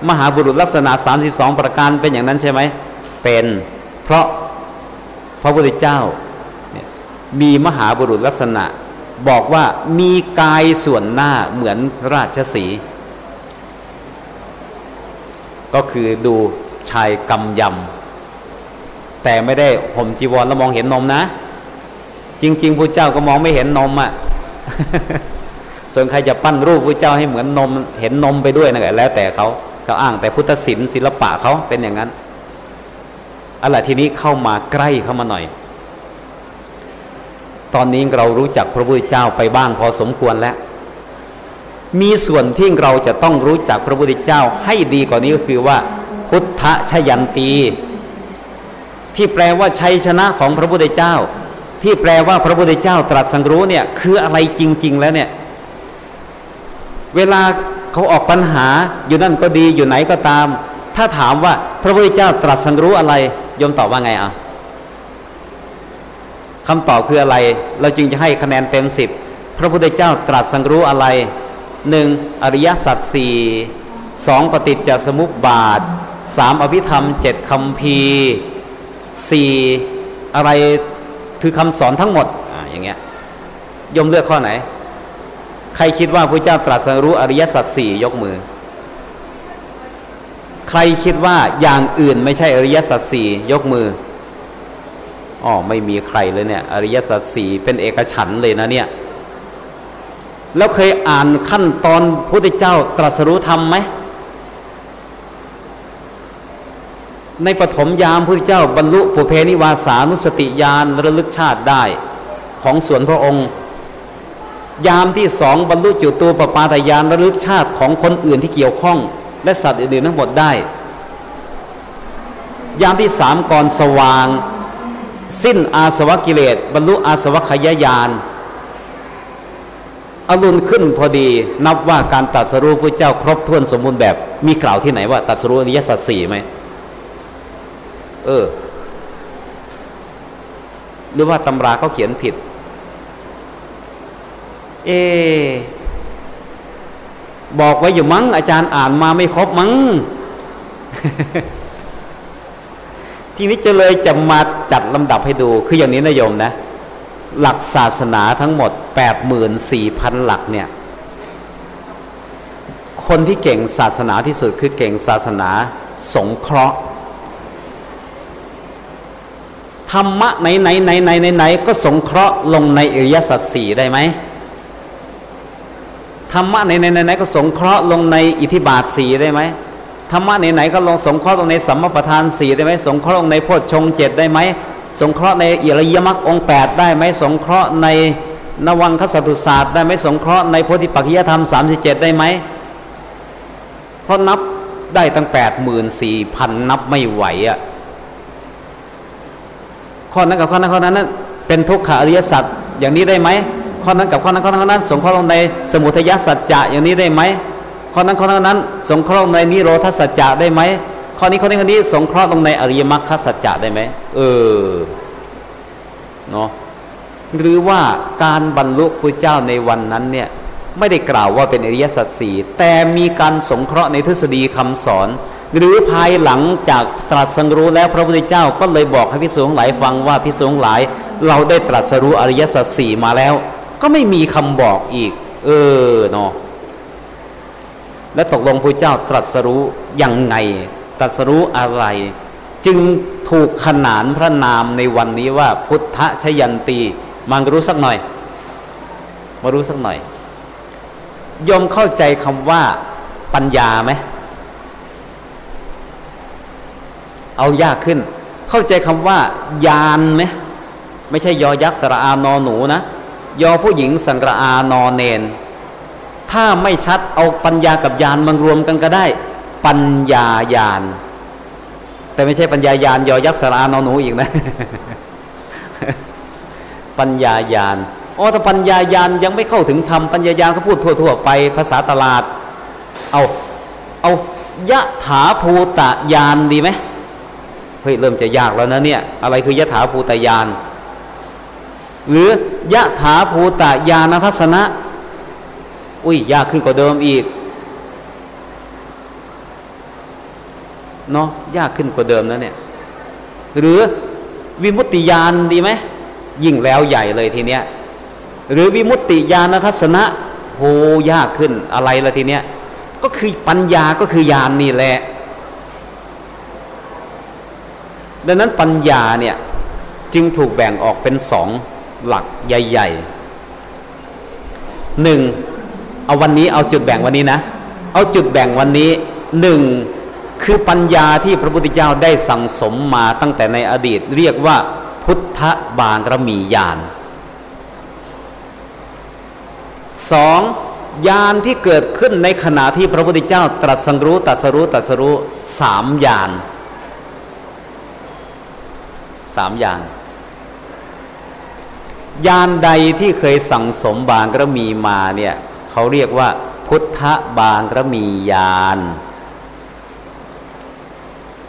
มหาบุรุษลักษณะ 32 ประการเป็นอย่างนั้นใช่ไหมเป็นเพราะพระพุทธเจ้ามีมหาบุรุษลักษณะ บอกว่ามีกายส่วนหน้าเหมือนราชสี ก็คือดู ชายกำยำแต่ไม่ได้ห่มจีวรแล้วมองเห็นนมนะ จริง ๆพระเจ้าก็มองไม่เห็นนมอะ่ะส่วนใครจะปั้นรูปพระเจ้าให้เหมือนนมเห็นนมไปด้วยนะแล้วแต่เขาเขาอ้างแต่พุทธศิลป์ศิลปะเขาเป็นอย่างนั้นอะไรทีนี้เข้ามาใกล้เข้ามาหน่อย ตอนนี้เรารู้จักพระพุทธเจ้าไปบ้างพอสมควรแล้ว มีส่วนที่เราจะต้องรู้จักพระพุทธเจ้าให้ดีกว่านี้ก็คือว่า พุทธชยันตี ที่แปลว่าชัยชนะของพระพุทธเจ้า ที่แปลว่าพระพุทธเจ้าตรัสสังรู้เนี่ยคืออะไรจริง ๆ แล้วเนี่ย เวลาเขาออกปัญหาอยู่นั่นก็ดีอยู่ไหนก็ตาม ถ้าถามว่าพระพุทธเจ้าตรัสสังรู้อะไรยมตอบว่าไงอะคำตอบคืออะไร เราจึงจะให้คะแนนเต็มสิบพระพุทธเจ้าตรัสสังรู้อะไรหนึ่งอริยสัจสี่สองปฏิจจสมุปบาท สามอภิธรรมเจ็ดคำพีสี่อะไรคือคำสอนทั้งหมดอ่าอย่างเงี้ยยมเลือกข้อไหน ใครคิดว่าพระเจ้าตรัสรู้อริยสัจสี่ยกมือ ใครคิดว่าอย่างอื่นไม่ใช่อริยสัจสี่ยกมืออ๋อไม่มีใครเลยเนี่ย อริยสัจสี่เป็นเอกฉันเลยนะเนี่ย แล้วเคยอ่านขั้นตอนพุทธเจ้าตรัสรู้ธรรมไหม ในปฐมยามพุทธเจ้าบรรลุปุเพนิวาสานุสติญาณระลึกชาติได้ของส่วนพระองค์ ยามที่สองบรรลุจุตูปปาตยานระลึกชาติของคนอื่นที่เกี่ยวข้อง และสัตว์อื่นๆทั้งหมดได้ ยามที่สามก่อนสว่าง สิ้นอาสวะกิเลสบรรลุอาสวะขยายานอรุณขึ้นพอดีนับว่าการตัดสรู้พระเจ้าครบถ้วนสมบูรณ์แบบมีกล่าวที่ไหนว่าตัดสรู้อริยสัจสี่ไหม เออ หรือว่าตำราเขาเขียนผิด เอ บอกไว้อยู่มั้ง อาจารย์อ่านมาไม่ครบมั้ง ทีนี้จะเลยจะมาจัดลำดับให้ดู คืออย่างนี้นะโยมนะ หลักศาสนาทั้งหมดแปดหมื่นสี่พันหลักเนี่ยคนที่เก่งศาสนาที่สุดคือเก่งศาสนาสงเคราะห์ ธรรมะไหนไหนไหนไหนไหนก็สงเคราะห์ลงในอริยสัจสี่ได้ไหมธรรมะไหนไหนไหนก็สงเคราะห์ลงในอิทธิบาทสีได้ไหมธรรมะไหนไหนก็ลงสงเคราะห์ลงในสัมมาประธานสี่ได้ไหมสงเคราะห์ลงในโพชฌงเจ็ดได้ไหมสงเคราะห์ในอิริยมรรคองแปดได้ไหมสงเคราะห์ในนวังคสัตุศาสตร์ได้ไหมสงเคราะห์ในโพธิปัจจยธรรมสามสิบเจ็ดได้ไหมเพราะนับได้ตั้งแปดหมื่นสี่พันนับไม่ไหวอะ่ะ ข้อนั้นกับข้อนั้นข้อนั้นนั้นเป็นทุกขอริยสัจอย่างนี้ได้ไหมข้อนั้นกับข้อนั้นข้อนั้นข้อนั้น สงเคราะห์ลงในสมุทัยสัจจะอย่างนี้ได้ไหมข้อนั้นข้อนั้นนั้น สงเคราะห์ลงในนิโรธสัจจะได้ไหมข้อนี้ข้อนี้ข้อนี้ สงเคราะห์ลงในอริยมรรคสัจจะได้ไหมเออเนาะหรือว่าการบรรลุพระเจ้าในวันนั้นเนี่ยไม่ได้กล่าวว่าเป็นอริยสัจสี่แต่มีการสงเคราะห์ในทฤษฎีคำสอน หรือภายหลังจากตรัสรู้แล้วพระพุทธเจ้าก็เลยบอกให้พิสูงหลายฟังว่าพิสูงหลาย เราได้ตรัสรู้อริยสัจสี่มาแล้ว ก็ไม่มีคำบอกอีก เออเนาะและตกลงพระเจ้าตรัสรู้อยังไงตรัสรู้อะไร จึงถูกขนานพระนามในวันนี้ว่าพุทธชยันตีมันรู้สักหน่อย มารู้สักหน่อยยมเข้าใจคำว่าปัญญาไหม เอายากขึ้น เข้าใจคำว่ายานไหมไม่ใช่ยอยักษ์สระอานอหนูนะยอผู้หญิงสังกรอานอเนน ถ้าไม่ชัดเอาปัญญากับญาณมารวมกันก็ได้ ปัญญาญาณแต่ไม่ใช่ปัญญาญาณยอยักษ์สรานอหนูอีกนะ ปัญญาญาณอ๋อถ้าปัญญาญาณยังไม่เข้าถึงธรรมปัญญาญาณเขาพูดทั่ว ๆ ไปภาษาตลาด เอาเอายะถาภูตะญาณดีไหม เฮ้ยเริ่มจะยากแล้วนะเนี่ย อะไรคือยะถาภูตยานหรือยะถาภูตยานทัศนะ อุ้ยยากขึ้นกว่าเดิมอีกเนาะยากขึ้นกว่าเดิมนะเนี่ย หรือวิมุตติยานดีไหมยิ่งแล้วใหญ่เลยทีเนี้ยหรือวิมุตติยานทัศนะโหยากขึ้นอะไรละทีเนี้ยก็คือปัญญาก็คือยานนี่แหละ ดังนั้นปัญญาเนี่ยจึงถูกแบ่งออกเป็นสองหลักใหญ่ๆหนึ่งเอาวันนี้เอาจุดแบ่งวันนี้นะ เอาจุดแบ่งวันนี้หนึ่งคือปัญญาที่พระพุทธเจ้าได้สั่งสมมาตั้งแต่ในอดีต เรียกว่าพุทธบาระมีญาณสองญาณที่เกิดขึ้นในขณะที่พระพุทธเจ้าตรัสรู้ตรัสรู้ตรัสรู้สามญาณ สามญาณญาณใดที่เคยสั่งสมบางระมีมาเนี่ยเขาเรียกว่า พุทธบางระมีญาณ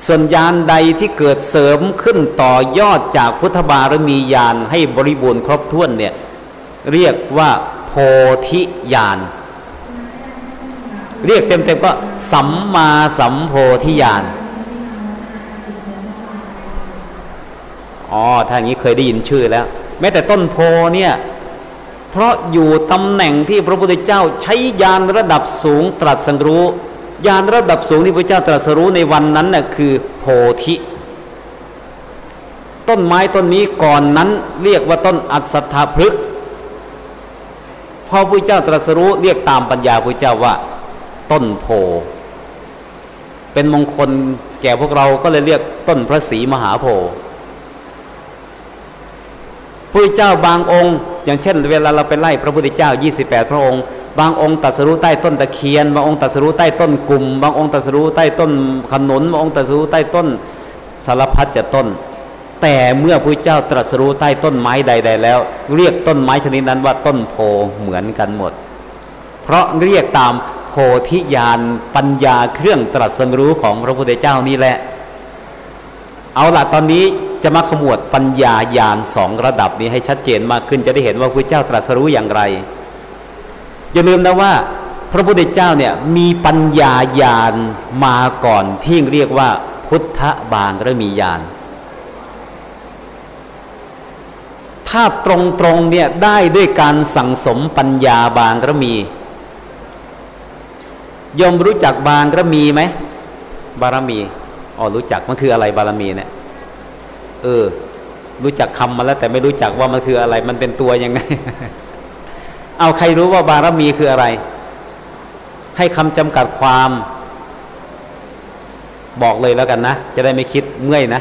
ส่วนยานใดที่เกิดเสริมขึ้นต่อยอดจากพุทธบารมียานให้บริบูรณ์ครบถ้วนเนี่ยเรียกว่า โพธิญาณเรียกเต็มๆก็สัมมาสัมโพธิญาณ อ๋อถ้าอย่างนี้เคยได้ยินชื่อแล้ว แม้แต่ต้นโพเนี่ย เพราะอยู่ตำแหน่งที่พระพุทธเจ้าใช้ยานระดับสูงตรัสสรู้ญาณระดับสูงที่พระเจ้าตรัสรู้ในวันนั้นน่ะคือโพธิ ต้นไม้ต้นนี้ก่อนนั้นเรียกว่าต้นอัศธาพฤกษ์พอพระเจ้าตรัสรู้เรียกตามปัญญาพระเจ้าว่า ต้นโพ เป็นมงคลแก่พวกเราก็เลยเรียกต้นพระศรีมหาโพธิ์ พระเจ้าบางองค์ อย่างเช่น เวลาเราไปไล่พระพุทธเจ้า 28 พระองค์ บางองค์ตัดสรู้ใต้ต้นตะเคียน บางองค์ตัดสรู้ใต้ต้นกลุ่ม บางองค์ตัดสรู้ใต้ต้นขนุนบางองค์ตัดสรู้ใต้ต้นสารพัดจะต้น แต่เมื่อพระเจ้าตรัสรู้ใต้ต้นไม้ใด ๆ แล้ว เรียกต้นไม้ชนิดนั้นว่าต้นโพเหมือนกันหมด เพราะเรียกตามโพธิญาณปัญญาเครื่องตรัสรู้ของพระพุทธเจ้านี่แหละ เอาละตอนนี้ จะมาขมวดปัญญาญาณสองระดับนี้ให้ชัดเจนมากขึ้นจะได้เห็นว่าพระเจ้าตรัสรู้อย่างไรอย่าลืมนะว่า พระพุทธเจ้าเนี่ยมีปัญญาญาณมาก่อนที่เรียกว่า พุทธบางระมีญาณถ้าตรงๆเนี่ยได้ด้วยการสั่งสมปัญญาบางระมียมรู้จักบางระมีไหมบารมีอ๋อรู้จักมันคืออะไรบารมีเนี่ย เออ รู้จักคำมาแล้ว แต่ไม่รู้จักว่ามันคืออะไร มันเป็นตัวยังไง เอาใครรู้ว่าบารมีคืออะไร ให้คำจำกัดความ บอกเลยแล้วกันนะ จะได้ไม่คิดเมื่อยนะ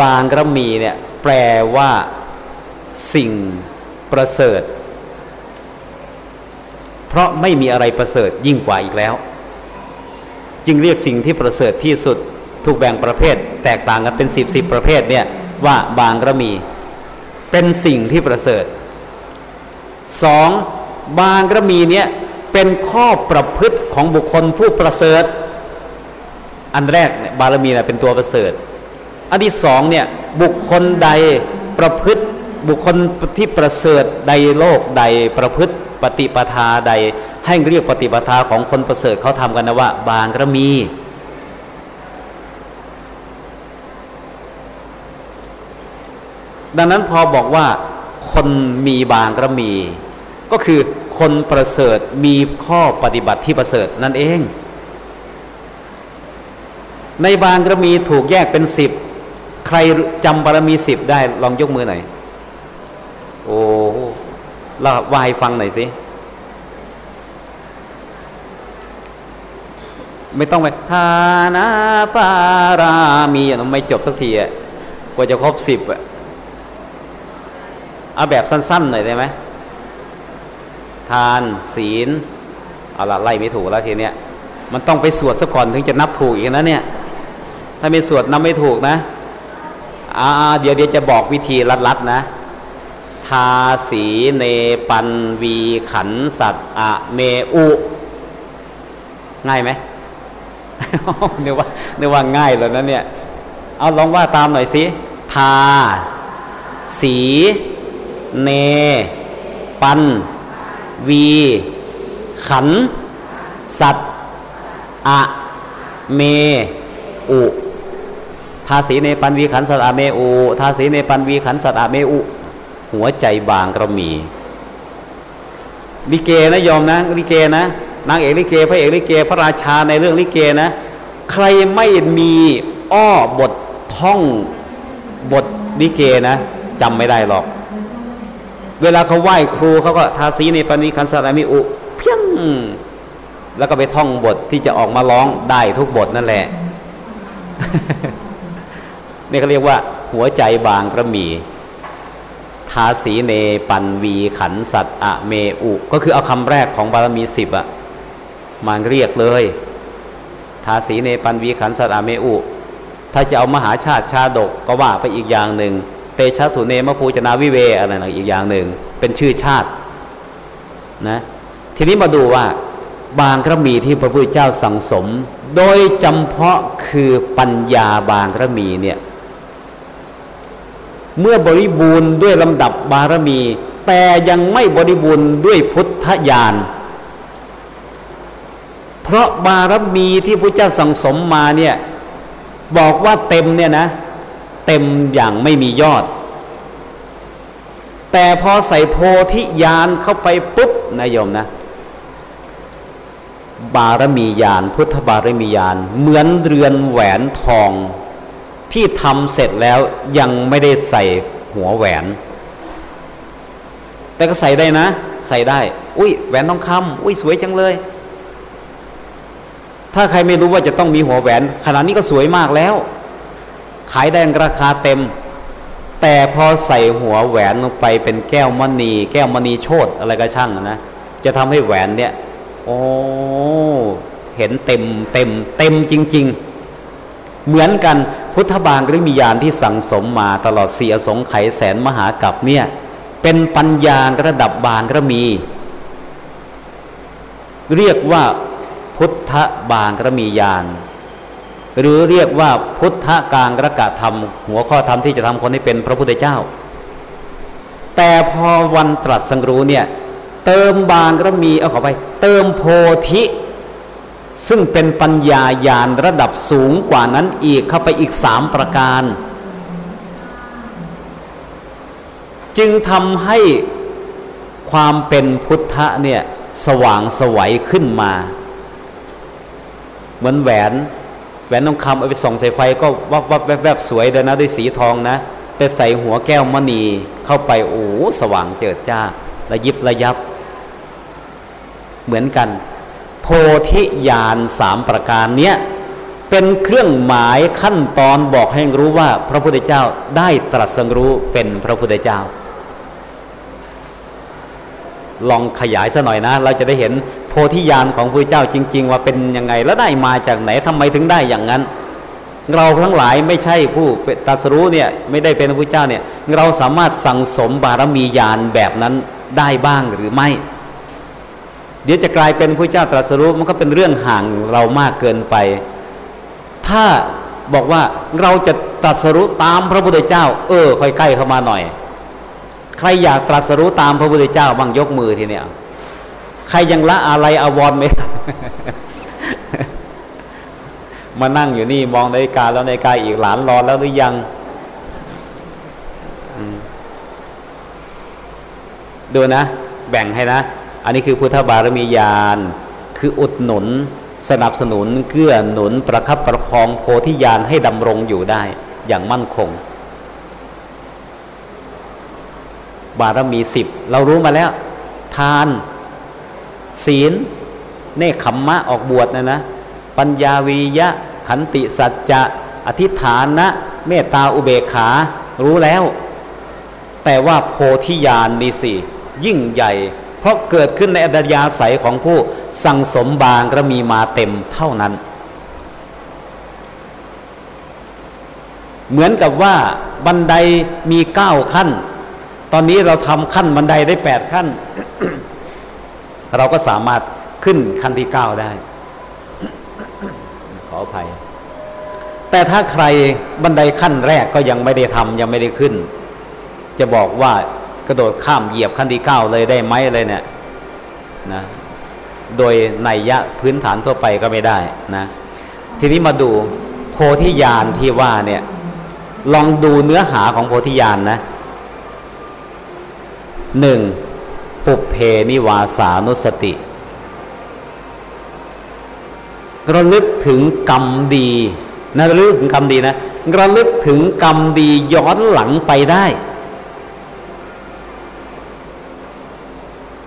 บางระมีเนี่ย แปลว่าสิ่งประเสริฐ เพราะไม่มีอะไรประเสริฐยิ่งกว่าอีกแล้ว จึงเรียกสิ่งที่ประเสริฐที่สุด ถูกแบ่งประเภท แตกต่างกันเป็นสิบสิบประเภทเนี่ยว่าบางกระมี เป็นสิ่งที่ประเสริฐสองบางกระมีเนี้ยเป็นข้อประพฤติของบุคคลผู้ประเสริฐ อันแรกบารมีนะเป็นตัวประเสริฐ อันที่สองเนี่ยบุคคลใดประพฤติบุคคลที่ประเสริฐใดโลกใดประพฤติปฏิปทาใด ให้เรียกปฏิปทาของคนประเสริฐเขาทำกันนะว่า บางกระมี ดังนั้นพอบอกว่าคนมีบางก็มี ก็คือคนประเสริฐมีข้อปฏิบัติที่ประเสริฐนั่นเอง ในบางก็มีถูกแยกเป็นสิบใครจำบารมีสิบได้ลองยกมือหน่อยโอ้เราวายฟังหน่อยสิไม่ต้องไปทานาปารามีไม่จบสักทีอะกว่าจะครบสิบอะ เอาแบบสั้นๆหน่อยได้ไหมทานศีลเอาละไล่ไม่ถูกแล้วทีเนี้ยมันต้องไปสวดซะก่อนถึงจะนับถูกอีกนะเนี่ย ถ้าไม่สวดนับไม่ถูกนะอ่าเดี๋ยวเดี๋ยวจะบอกวิธีลัดๆนะทาสีเนปันวีขันสัตอะเมอุ ง่ายไหมนึกว่านึกว่าง่ายแล้วนะเนี่ย เอาลองว่าตามหน่อยสิ ทา สี เน ปัน วี ขัน สัตอะเม อุทาสีเนปันวีขันสัตอะเมอุทาสีเนปันวีขันสัตอะเมอุ หัวใจบางกระมีลิเกนะยอมนะลิเกนะนางเอกลิเก พระเอกลิเก พระราชาในเรื่องลิเกนะ ใครไม่มีอ้อบทท่องบทลิเกนะจำไม่ได้หรอก เวลาเขาไหว้ครูเขาก็ทาสีในปณิคันสามิอุ เพียงแล้วก็ไปท่องบทที่จะออกมาร้องได้ทุกบทนั่นแหละนี่เขาเรียกว่า หัวใจบางกระมีทาสีเนปันวีขันสัตอะเมอุ ก็คือเอาคำแรกของบารมีสิบอะมาเรียกเลย ทาสีเนปันวีขันสัตอะเมอุ ถ้าจะเอามหาชาติชาดกก็ว่าไปอีกอย่างหนึ่ง เตชะสุเนมภูจนาวิเวอะไรนะอีกอย่างหนึ่ง เป็นชื่อชาตินะทีนี้มาดูว่าบางกระมีที่พระพุทธเจ้าสั่งสม โดยจำเพาะคือปัญญาบางกระมีเนี่ยเมื่อบริบูรณ์ด้วยลำดับบารมี แต่ยังไม่บริบูรณ์ด้วยพุทธญาณเพราะบารมีที่พระเจ้าสั่งสมมาเนี่ยบอกว่าเต็มเนี่ยนะ เต็มอย่างไม่มียอด แต่พอใส่โพธิญาณเข้าไปปุ๊บนายโยมนะ บารมีญาณพุทธบารมีญาณเหมือนเรือนแหวนทองที่ทำเสร็จแล้วยังไม่ได้ใส่หัวแหวน แต่ก็ใส่ได้นะ ใส่ได้ อุ้ยแหวนทองคำอุ้ยสวยจังเลย ถ้าใครไม่รู้ว่าจะต้องมีหัวแหวน ขนาดนี้ก็สวยมากแล้ว ขายได้ราคาเต็ม แต่พอใส่หัวแหวนลงไปเป็นแก้วมณี แก้วมณีโชดอะไรก็ช่างนะจะทำให้แหวนเนี่ยโอ้เห็นเต็มเต็มเต็มจริง ๆ เหมือนกันพุทธบางกริมิยานที่สั่งสมมาตลอดเสียสงไขแสนมหากับเนี่ย เป็นปัญญาระดับบานก็มี เรียกว่าพุทธบางกระมียาน หรือเรียกว่าพุทธกางระกะธรรม หัวข้อธรรมที่จะทำคนให้เป็นพระพุทธเจ้า แต่พอวันตรัสสังรู้เนี่ย เติมบางกระมีเอาขอไป เติมโพธิ ซึ่งเป็นปัญญาญาณระดับสูงกว่านั้นอีกเข้าไปอีกสามประการ จึงทำให้ความเป็นพุทธะเนี่ยสว่างสวัยขึ้นมา เหมือนแหวน แหวนทองคำเอาไปส่องใส่ไฟก็วับวับแวบแวบสวยเลยนะด้วยสีทองนะไปใส่หัวแก้วมณีเข้าไปโอ้สว่างเจิดจ้าระยิบระยับ เหมือนกัน โพธิญาณสามประการเนี้ยเป็นเครื่องหมายขั้นตอนบอกให้รู้ว่า พระพุทธเจ้าได้ตรัสรู้เป็นพระพุทธเจ้า ลองขยายซะหน่อยนะ เราจะได้เห็น ธิญาณของพระเจ้าจริง ๆ ว่าเป็นยังไงแล้วได้มาจากไหนทำไมถึงได้อย่างนั้น เราทั้งหลายไม่ใช่ผู้ตัสรู้เนี่ยไม่ได้เป็นพระพุทธเจ้าเนี่ยเราสามารถสั่งสมบารมีญาณแบบนั้นได้บ้างหรือไม่ เดี๋ยวจะกลายเป็นพระเจ้าตรัสรู้มันก็เป็นเรื่องห่างเรามากเกินไป ถ้าบอกว่าเราจะตรัสรู้ตามพระพุทธเจ้า เออค่อยใกล้เข้ามาหน่อย ใครอยากตรัสรู้ตามพระพุทธเจ้าบ้างยกมือทีเนี้ย ใครยังละอะไรอาวรไหมมานั่งอยู่นี่มองนาฬิกาแล้วนาฬิกาอีกหลานรอแล้วหรือยังดูนะ แบ่งให้นะ อันนี้คือพุทธบารมีญาณคืออุดหนุน สนับสนุนเกื้อหนุนประคับประคองโพธิญาณให้ดำรงอยู่ได้ อย่างมั่นคง บารมีสิบเรารู้มาแล้ว ทาน ศีลเนคขมมะออกบวชนะนะ ปัญญาวียะขันติสัจจะอธิฐานนะ เมตตาอุเบกขา รู้แล้ว แต่ว่าโพธิญาณนี่สิยิ่งใหญ่ เพราะเกิดขึ้นในอัตยาศัยของผู้สั่งสมบางก็มีมาเต็มเท่านั้น เหมือนกับว่าบันไดมีเก้าขั้น ตอนนี้เราทำขั้นบันไดได้แปดขั้น เราก็สามารถขึ้นขั้นที่เก้าได้ ขออภัย แต่ถ้าใครบันไดขั้นแรกก็ยังไม่ได้ทำยังไม่ได้ขึ้น จะบอกว่ากระโดดข้ามเหยียบขั้นที่เก้าเลยได้ไหมเลยเนี่ยนะโดยในยะพื้นฐานทั่วไปก็ไม่ได้นะ ทีนี้มาดูโพธิญาณที่ว่าเนี่ย ลองดูเนื้อหาของโพธิญาณนนะหนึ่ง ปุเพนิวาสานุสติ ระลึกถึงกรรมดีนะระลึกถึงกรรมดีนะระลึกถึงกรรมดีย้อนหลังไปได้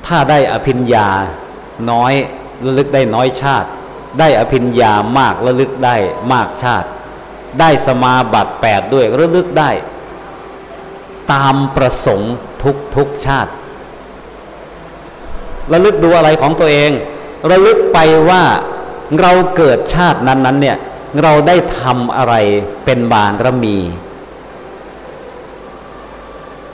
ถ้าได้อภิญญาน้อยระลึกได้น้อยชาติ ได้อภิญญามากระลึกได้มากชาติ ได้สมาบัติแปดด้วยระลึกได้ ตามประสงค์ทุกทุกชาติ ระลึกดูอะไรของตัวเอง ระลึกไปว่าเราเกิดชาตินั้นๆเนี่ย เราได้ทำอะไรเป็นบาระมี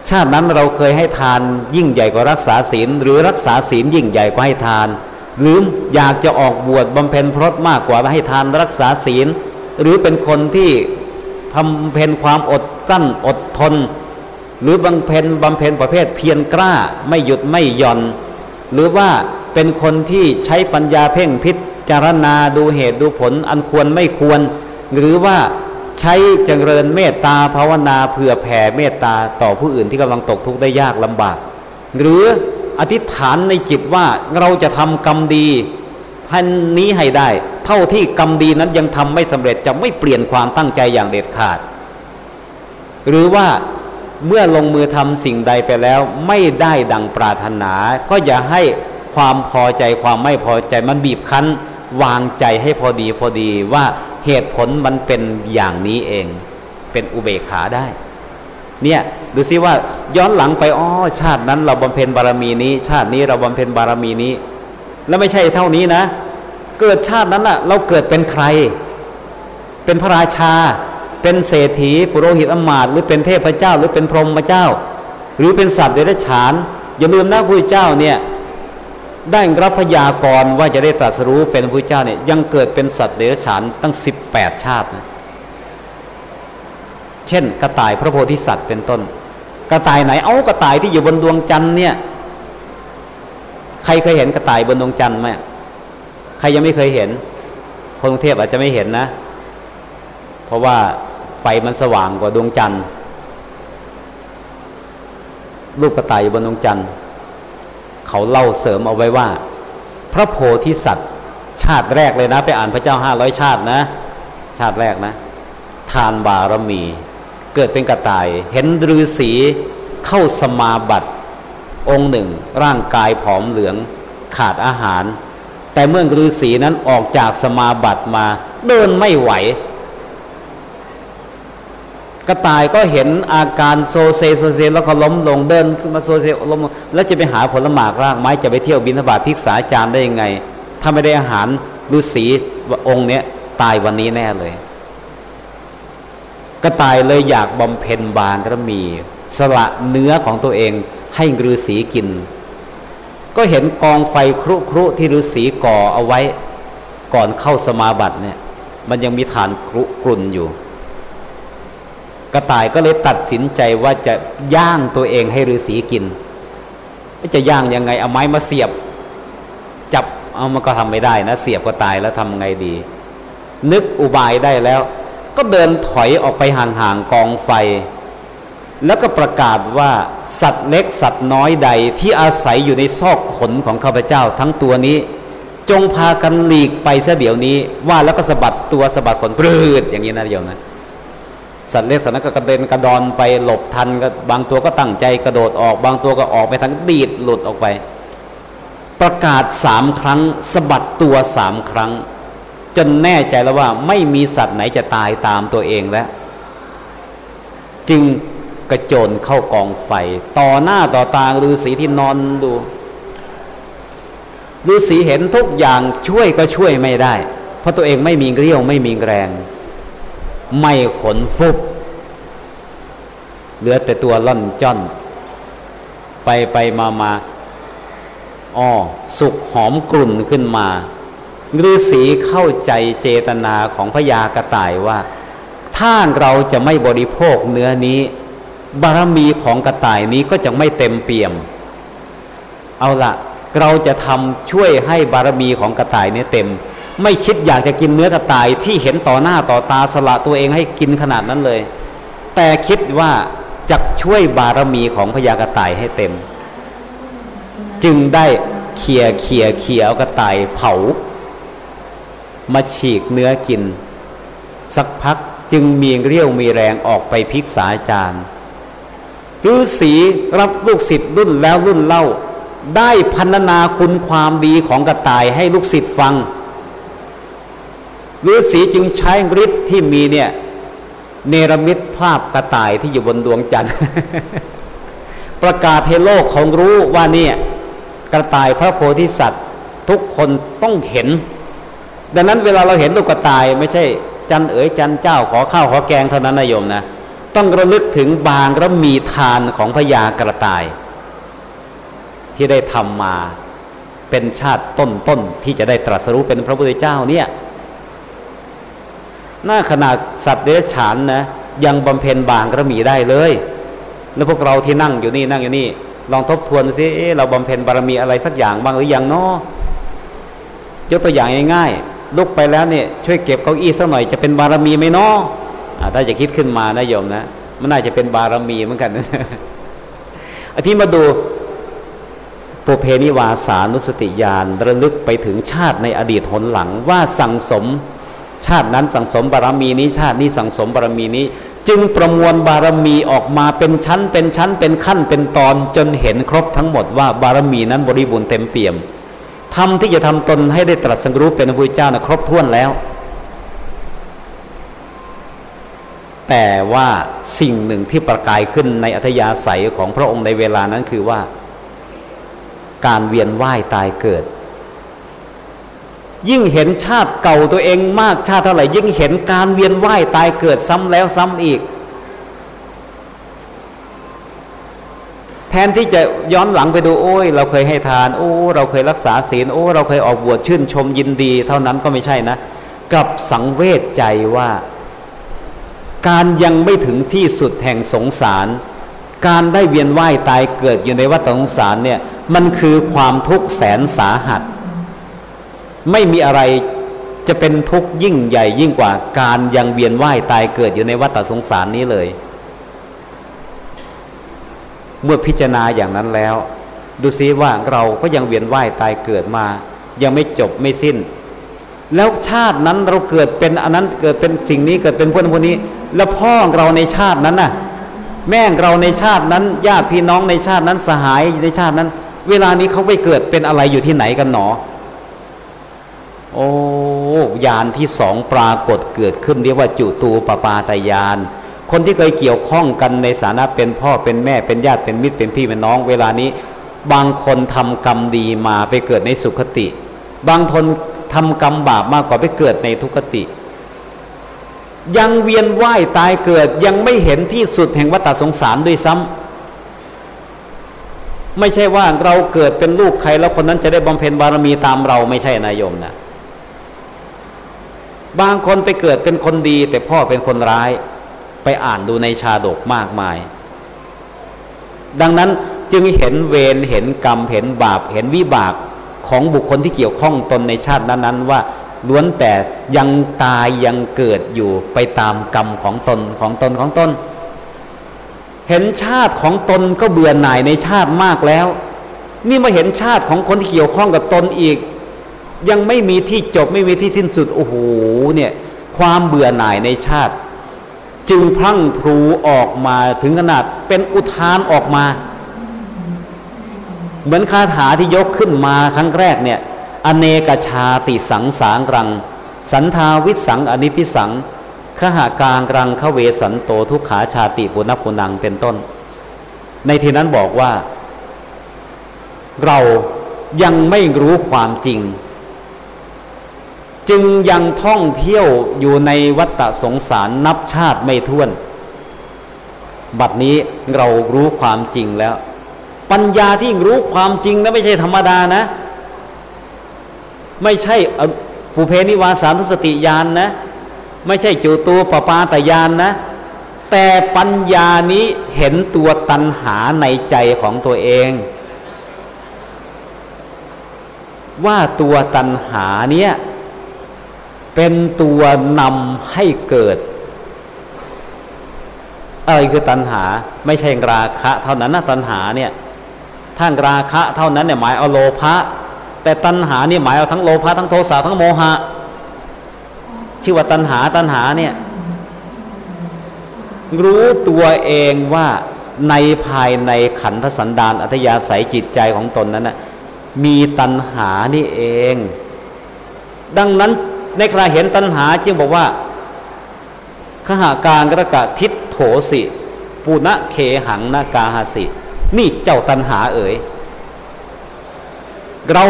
ชาตินั้นเราเคยให้ทานยิ่งใหญ่กว่ารักษาศีล หรือรักษาศีลยิ่งใหญ่กว่าให้ทาน หรืออยากจะออกบวชบำเพ็ญพรตมากกว่าให้ทานรักษาศีล หรือเป็นคนที่ทำเพ็ญความอดกั้นอดทน หรือบำเพ็ญบำเพ็ญประเภทเพียรกล้าไม่หยุดไม่หย่อน หรือว่าเป็นคนที่ใช้ปัญญาเพ่งพิจารณาดูเหตุดูผลอันควรไม่ควร หรือว่าใช้จเจริญเมตตาภาวนาเผื่อแผ่เมตตาต่อผู้อื่นที่กำลังตกทุกข์ได้ยากลำบาก หรืออธิษฐานในจิตว่าเราจะทำกรรมดีพันนี้ให้ได้ เท่าที่กรรมดีนั้นยังทำไม่สำเร็จจะไม่เปลี่ยนความตั้งใจอย่างเด็ดขาด หรือว่า เมื่อลงมือทำสิ่งใดไปแล้วไม่ได้ดังปรารถนา ก็อย่าให้ความพอใจความไม่พอใจมันบีบคั้น วางใจให้พอดีพอดีว่าเหตุผลมันเป็นอย่างนี้เอง เป็นอุเบกขาได้ เนี่ยดูซิว่าย้อนหลังไปอ๋อชาตินั้นเราบำเพ็ญบารมีนี้ ชาตินี้เราบำเพ็ญบารมีนี้ แล้วไม่ใช่เท่านี้นะ เกิดชาตินั้นอะเราเกิดเป็นใคร เป็นพระราชา เป็นเศรษฐีปุโรหิตอมาตหรือเป็นเทพเจ้า หรือเป็นพรหมเจ้า หรือเป็นสัตว์เดรัจฉาน อย่าลืมนะพระเจ้าเนี่ยได้รับพยากรว่าจะได้ตรัสรู้เป็นพระเจ้าเนี่ยยังเกิดเป็นสัตว์เดรัจฉานตั้งสิบแปดชาตินะเช่น กระต่ายพระโพธิสัตว์เป็นต้น กระต่ายไหนเอากระต่ายที่อยู่บนดวงจันทร์เนี่ย ใครเคยเห็นกระต่ายบนดวงจันทร์ไหมใครยังไม่เคยเห็นคนกรุงเทพอาจจะไม่เห็นนะ เพราะว่า ฟมันสว่างกว่าดวงจันทร์รูปกระต่ายอยู่บนดวงจันทร์เขาเล่าเสริมเอาไว้ว่า พระโพธิสัตว์ ชาติแรกเลยนะ ไปอ่านพระเจ้าห้าร้อยชาตินะ ชาติแรกนะ ทานบารมี เกิดเป็นกระต่าย เห็นฤาษีเข้าสมาบัติองค์หนึ่ง ร่างกายผอมเหลืองขาดอาหาร แต่เมื่อฤาษีนั้นออกจากสมาบัติมา เดินไม่ไหว กระต่ายก็เห็นอาการโซเซโซเซแล้วก็ล้มลงเดินขึ้นมาโซเซล้มแล้วจะไปหาผลหมากรากไม้จะไปเที่ยวบินทบาทพิกษาจารได้ยังไง ถ้าไม่ได้อาหารฤาษีองค์เนี้ยตายวันนี้แน่เลย กระต่ายเลยอยากบำเพ็ญบานก็มี สละเนื้อของตัวเองให้ฤาษีกิน ก็เห็นกองไฟครุครุที่ฤาษีก่อเอาไว้ ก่อนเข้าสมาบัติเนี่ย มันยังมีฐานครุกรุ่นอยู่ ระต่ายก็เลยตัดสินใจว่าจะย่างตัวเองให้ฤาษีกิน จะย่างยังไงเอาไม้มาเสียบ จับเอามันก็ทำไม่ได้นะ เสียบก็ตายแล้วทำไงดี นึกอุบายได้แล้ว ก็เดินถอยออกไปห่างๆกองไฟ แล้วก็ประกาศว่าสัตว์เล็กสัตว์น้อยใดที่อาศัยอยู่ในซอกขนของข้าพเจ้าทั้งตัวนี้จงพากันหลีกไปซะเดี๋ยวนี้ ว่าแล้วก็สะบัดตัวสะบัดขนปลื้ดอย่างนี้นะเดียวนะ สัตว์เล็กสัตว์นั้นก็กระเด็นกระดอนไปหลบทันก็บางตัวก็ตั้งใจกระโดดออก บางตัวก็ออกไปทางดีดหลุดออกไป ประกาศสามครั้งสะบัดตัวสามครั้ง จนแน่ใจแล้วว่าไม่มีสัตว์ไหนจะตายตามตัวเองแล้ว จึงกระโจนเข้ากองไฟ ต่อหน้าต่อตาฤาษีที่นอนดูฤาษีเห็นทุกอย่างช่วยก็ช่วยไม่ได้ เพราะตัวเองไม่มีเรี่ยวไม่มีแรง ไม่ขนฟุบ เหลือแต่ตัวล่อนจ้อน ไปไปมามาอ๋อสุกหอมกลุ่นขึ้นมาฤาษีเข้าใจเจตนาของพญากระต่ายว่า ถ้าเราจะไม่บริโภคเนื้อนี้ บารมีของกระต่ายนี้ก็จะไม่เต็มเปี่ยม เอาละเราจะทำช่วยให้บารมีของกระต่ายนี้เต็ม ไม่คิดอยากจะกินเนื้อกระต่ายที่เห็นต่อหน้าต่อตาสละตัวเองให้กินขนาดนั้นเลย แต่คิดว่าจะช่วยบารมีของพญากระต่ายให้เต็ม จึงได้เขี่ยเขี่ยเขี่ยเอากระต่ายเผา มาฉีกเนื้อกิน สักพักจึงมีเรี่ยวมีแรงออกไปพิกษาจารย์ฤาษีรับลูกศิษย์รุ่นแล้วรุ่นเล่า ได้พันนาคุณความดีของกระต่ายให้ลูกศิษย์ฟัง ฤาษีจึงใช้ฤทธิ์ที่มีเนี่ยเนรมิตภาพกระต่ายที่อยู่บนดวงจันทร์ ประกาศให้โลกของรู้ว่าเนี่ยกระต่ายพระโพธิสัตว์ ทุกคนต้องเห็น ดังนั้นเวลาเราเห็นลูกกระต่าย ไม่ใช่จันเอ๋ยจันเจ้าขอข้าวขอแกงเท่านั้นนะโยมนะต้องระลึกถึงบางระมีทานของพญากระต่าย ที่ได้ทำมาเป็นชาติต้นๆที่จะได้ตรัสรู้เป็นพระพุทธเจ้าเนี่ย หน้าขนาดสัตว์เดรัจฉานนะยังบำเพ็ญบางกระมีได้เลย แล้วพวกเราที่นั่งอยู่นี่นั่งอยู่นี่ ลองทบทวนซิเราบำเพ็ญบารมีอะไรสักอย่างบ้างหรือยังเนาะยกตัวอย่างง่ายๆลุกไปแล้วเนี่ยช่วยเก็บเก้าอี้สักหน่อยจะเป็นบารมีไหมเนาะถ้าจะคิดขึ้นมานะโยมนะมันน่าจะเป็นบารมีเหมือนกันอันที่มาดูปุเพนิวาสานุสติญาณระลึกไปถึงชาติในอดีตหนหลังว่าสั่งสม ชาตินั้นสังสมบารมีนี้ ชาตินี้สังสมบารมีนี้ จึงประมวลบารมีออกมาเป็นชั้น เป็นชั้น เป็นขั้นเป็นตอนจนเห็นครบทั้งหมดว่าบารมีนั้นบริบูรณ์เต็มเปี่ยมทำที่จะทำตนให้ได้ตรัสรู้เป็นพระพุทธเจ้านะครบถ้วนแล้ว แต่ว่าสิ่งหนึ่งที่ประกายขึ้นในอัธยาศัยของพระองค์ในเวลานั้นคือว่า การเวียนว่ายตายเกิด ยิ่งเห็นชาติเก่าตัวเองมากชาติเท่าไหร่ ยิ่งเห็นการเวียนว่ายตายเกิดซ้ำแล้วซ้ำอีก แทนที่จะย้อนหลังไปดูโอ้ย เราเคยให้ทาน โอ้ เราเคยรักษาศีลโอ้ เราเคยออกบวชชื่นชมยินดี เท่านั้นก็ไม่ใช่นะ กับสังเวชใจว่า การยังไม่ถึงที่สุดแห่งสงสาร การได้เวียนว่ายตายเกิดอยู่ในวัฏสงสารเนี่ยมันคือความทุกข์แสนสาหัส ไม่มีอะไรจะเป็นทุกข์ยิ่งใหญ่ยิ่งกว่าการยังเวียนว่ายตายเกิดอยู่ในวัฏสงสารนี้เลย เมื่อพิจารณาอย่างนั้นแล้ว ดูซิว่าเราก็ยังเวียนว่ายตายเกิดมา ยังไม่จบไม่สิ้น แล้วชาตินั้นเราเกิดเป็นอันนั้นเกิดเป็นสิ่งนี้เกิดเป็นพวกนพวกนี้ แล้วพ่อเราในชาตินั้นน่ะ แม่เราในชาตินั้นญาติพี่น้องในชาตินั้นสหายในชาตินั้น เวลานี้เขาไปเกิดเป็นอะไรอยู่ที่ไหนกันหนอ โอ้ยานที่สองปรากฏเกิดขึ้นเรียกว่าจุตูปปาตายาน คนที่เคยเกี่ยวข้องกันในฐานะเป็นพ่อเป็นแม่เป็นญาติเป็นมิตรเป็นพี่เป็นน้อง เวลานี้ บางคนทำกรรมดีมาไปเกิดในสุขติ บางคนทำกรรมบาปมากกว่าไปเกิดในทุกขติ ยังเวียนว่ายตายเกิดยังไม่เห็นที่สุดแห่งวัฏสงสารด้วยซ้ำไม่ใช่ว่าเราเกิดเป็นลูกใครแล้วคนนั้นจะได้บำเพ็ญบารมีตามเราไม่ใช่นายโยมนะ บางคนไปเกิดเป็นคนดี แต่พ่อเป็นคนร้าย ไปอ่านดูในชาดกมากมาย ดังนั้นจึงเห็นเวรเห็นกรรมเห็นบาป เห็นวิบากของบุคคลที่เกี่ยวข้องตนในชาตินั้นๆ ว่าล้วนแต่ยังตายยังเกิดอยู่ไปตามกรรมของตนของตนของตน เห็นชาติของตนก็เบื่อหน่ายในชาติมากแล้ว นี่มาเห็นชาติของคนที่เกี่ยวข้องกับตนอีก ยังไม่มีที่จบไม่มีที่สิ้นสุด โอ้โหเนี่ย ความเบื่อหน่ายในชาติ จึงพังพลูออกมาถึงขนาดเป็นอุทานออกมา เหมือนคาถาที่ยกขึ้นมาครั้งแรกเนี่ย อเนกชาติสังสางรัง สันทาวิสังอนิพิสังขหากางรังขเวสันโตทุกขาชาติปุณพุนังเป็นต้น ในที่นั้นบอกว่า เรายังไม่รู้ความจริง จึงยังท่องเที่ยวอยู่ในวัฏสงสารนับชาติไม่ท้วน บัดนี้เรารู้ความจริงแล้ว ปัญญาที่รู้ความจริงนะไม่ใช่ธรรมดานะ ไม่ใช่ปุเพนิวาสานุสติญาณนนะไม่ใช่จูตูปปาตญาณนนะ แต่ปัญญานี้เห็นตัวตัณหาในใจของตัวเองว่าตัวตัณหาเนี้ย เป็นตัวนำให้เกิดอะไรคือตัณหา ไม่ใช่ราคะ เท่านั้นนะตัณหาเนี่ยถ้าราคะ เท่านั้นเนี่ยหมายเอาโลภะแต่ตัณหาเนี่ยหมายเอาทั้งโลภะทั้งโทสะทั้งโมหะชื่อว่าตัณหาตัณหาเนี่ยรู้ตัวเองว่าในภายในขันธสันดานอัธยาศัยจิตใจของตนนั้นนะมีตัณหานี่เอง ดังนั้น ในคราเห็นตัณหาจึงบอกว่าขหาการกระกะทิศโถสิปุณะเคหังนากาหาสิ นี่เจ้าตัณหาเอ๋ยเรา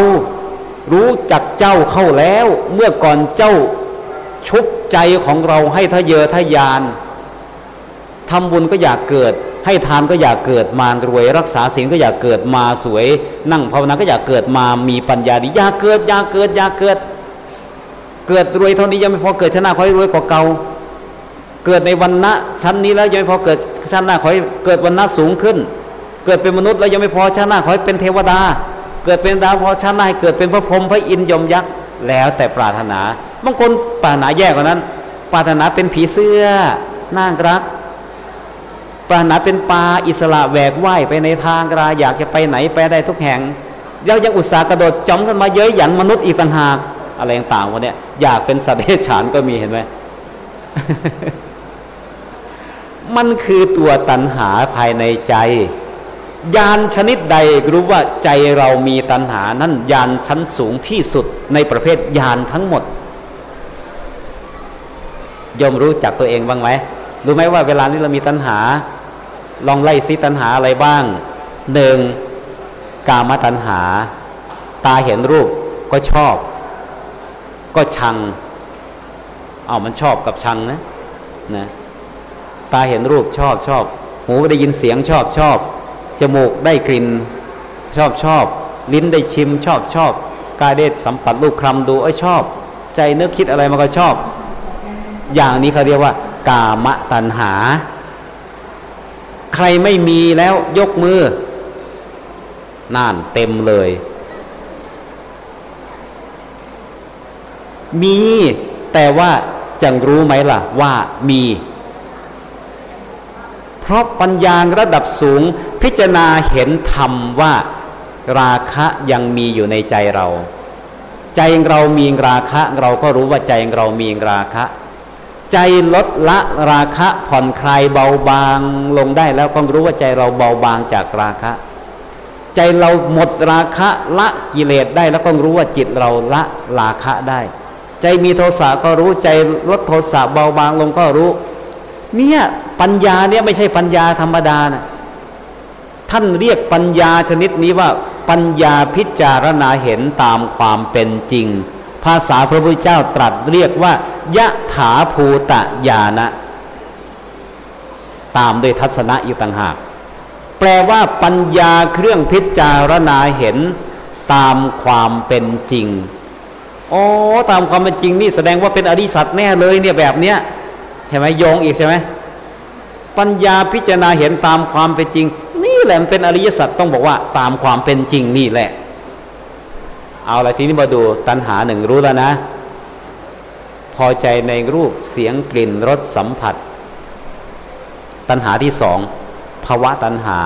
รู้จักเจ้าเข้าแล้ว เมื่อก่อนเจ้าชุบใจของเราให้ทะเยอทะยานทำบุญก็อยากเกิด ให้ทานก็อยากเกิดมารวย รักษาศีลก็อยากเกิดมาสวย นั่งภาวนาก็อยากเกิดมามีปัญญาดีอยากเกิดอยากเกิดอยากเกิดเกิด เกิดรวยเท่านี้ยังไม่พอเกิดชนะคอยรวยกว่าเก่าเกิดในวันณะชั้นนี้แล้วยังไม่พอเกิดชั้นหน้าขอให้เกิดวันณะสูงขึ้น เกิดเป็นมนุษย์แล้วยังไม่พอชั้นหน้าขอให้เป็นเทวดา เกิดเป็นดาวพอชั้นหน้าเกิดเป็นพระพรหมพระอินทร์ยมยักษ์แล้วแต่ปรารถนาบางคนปรารถนาแย่กว่านั้น ปรารถนาเป็นผีเสื้อน่ารัก ปรารถนาเป็นปลาอิสระแหวกว่ายไปในทางราอยากจะไปไหนไปได้ทุกแห่งแล้วยังอุตส่าห์กระโดดจอมกันมาเย้ยหยันมนุษย์อีกต่างหาก อะไรต่างๆวันนี้อยากเป็นสัตว์เดรัจฉานก็มีเห็นไหมมันคือตัวตัณหาภายในใจ ยานชนิดใดรู้ว่าใจเรามีตัณหานั่นยานชั้นสูงที่สุดในประเภทยานทั้งหมดยมรู้จักตัวเองบ้างไหมรู้ไหมว่าเวลานี้เรามีตัณหา ลองไล่ซิตัณหาอะไรบ้างหนึ่งกามตัณหา ตาเห็นรูปก็ชอบ ก็ชัง เอามันชอบกับชังนะนะตาเห็นรูปชอบชอบ หูได้ยินเสียงชอบชอบ จมูกได้กลิ่น ชอบชอบ ลิ้นได้ชิมชอบชอบกายได้สัมผัสรูปคลำดูเอ้ชอบ ใจนึกคิดอะไรมันก็ชอบ อย่างนี้เขาเรียกว่า กามตัณหา ใครไม่มีแล้วยกมือน่านเต็มเลย มี แต่ว่าจังรู้ไหมล่ะว่ามี เพราะปัญญาระดับสูง พิจารณาเห็นธรรมว่า ราคะยังมีอยู่ในใจเรา ใจเรามีราคะ เราก็รู้ว่าใจเรามีราคะ ใจลดละราคะผ่อนคลายเบาบางลงได้แล้วก็รู้ว่าใจเราเบาบางจากราคะใจเราหมดราคะละกิเลสได้แล้วก็รู้ว่าจิตเราละราคะได้ ใจมีโทสะก็รู้ใจลดโทสะเบาบางลงก็รู้ เนี่ยปัญญาเนี่ยไม่ใช่ปัญญาธรรมดานะท่านเรียกปัญญาชนิดนี้ว่าปัญญาพิจารณาเห็นตามความเป็นจริง ภาษาพระพุทธเจ้าตรัสเรียกว่ายะถาภูตะญาณะตามโดยทัศนะอยู่ต่างหาก แปลว่าปัญญาเครื่องพิจารณาเห็นตามความเป็นจริง อ๋อตามความเป็นจริงนี่แสดงว่าเป็นอริสัตแน่เลยเนี่ยแบบเนี้ยใช่ไหมโยงอีกใช่ไหมปัญญาพิจารณาเห็นตามความเป็นจริง นี่แหละมันเป็นอริยสัจต้องบอกว่าตามความเป็นจริงนี่แหละ เอาละทีนี้มาดูตัณหาหนึ่งรู้แล้วนะ พอใจในรูปเสียงกลิ่นรสสัมผัส ตัณหาที่สองภาวะตัณหา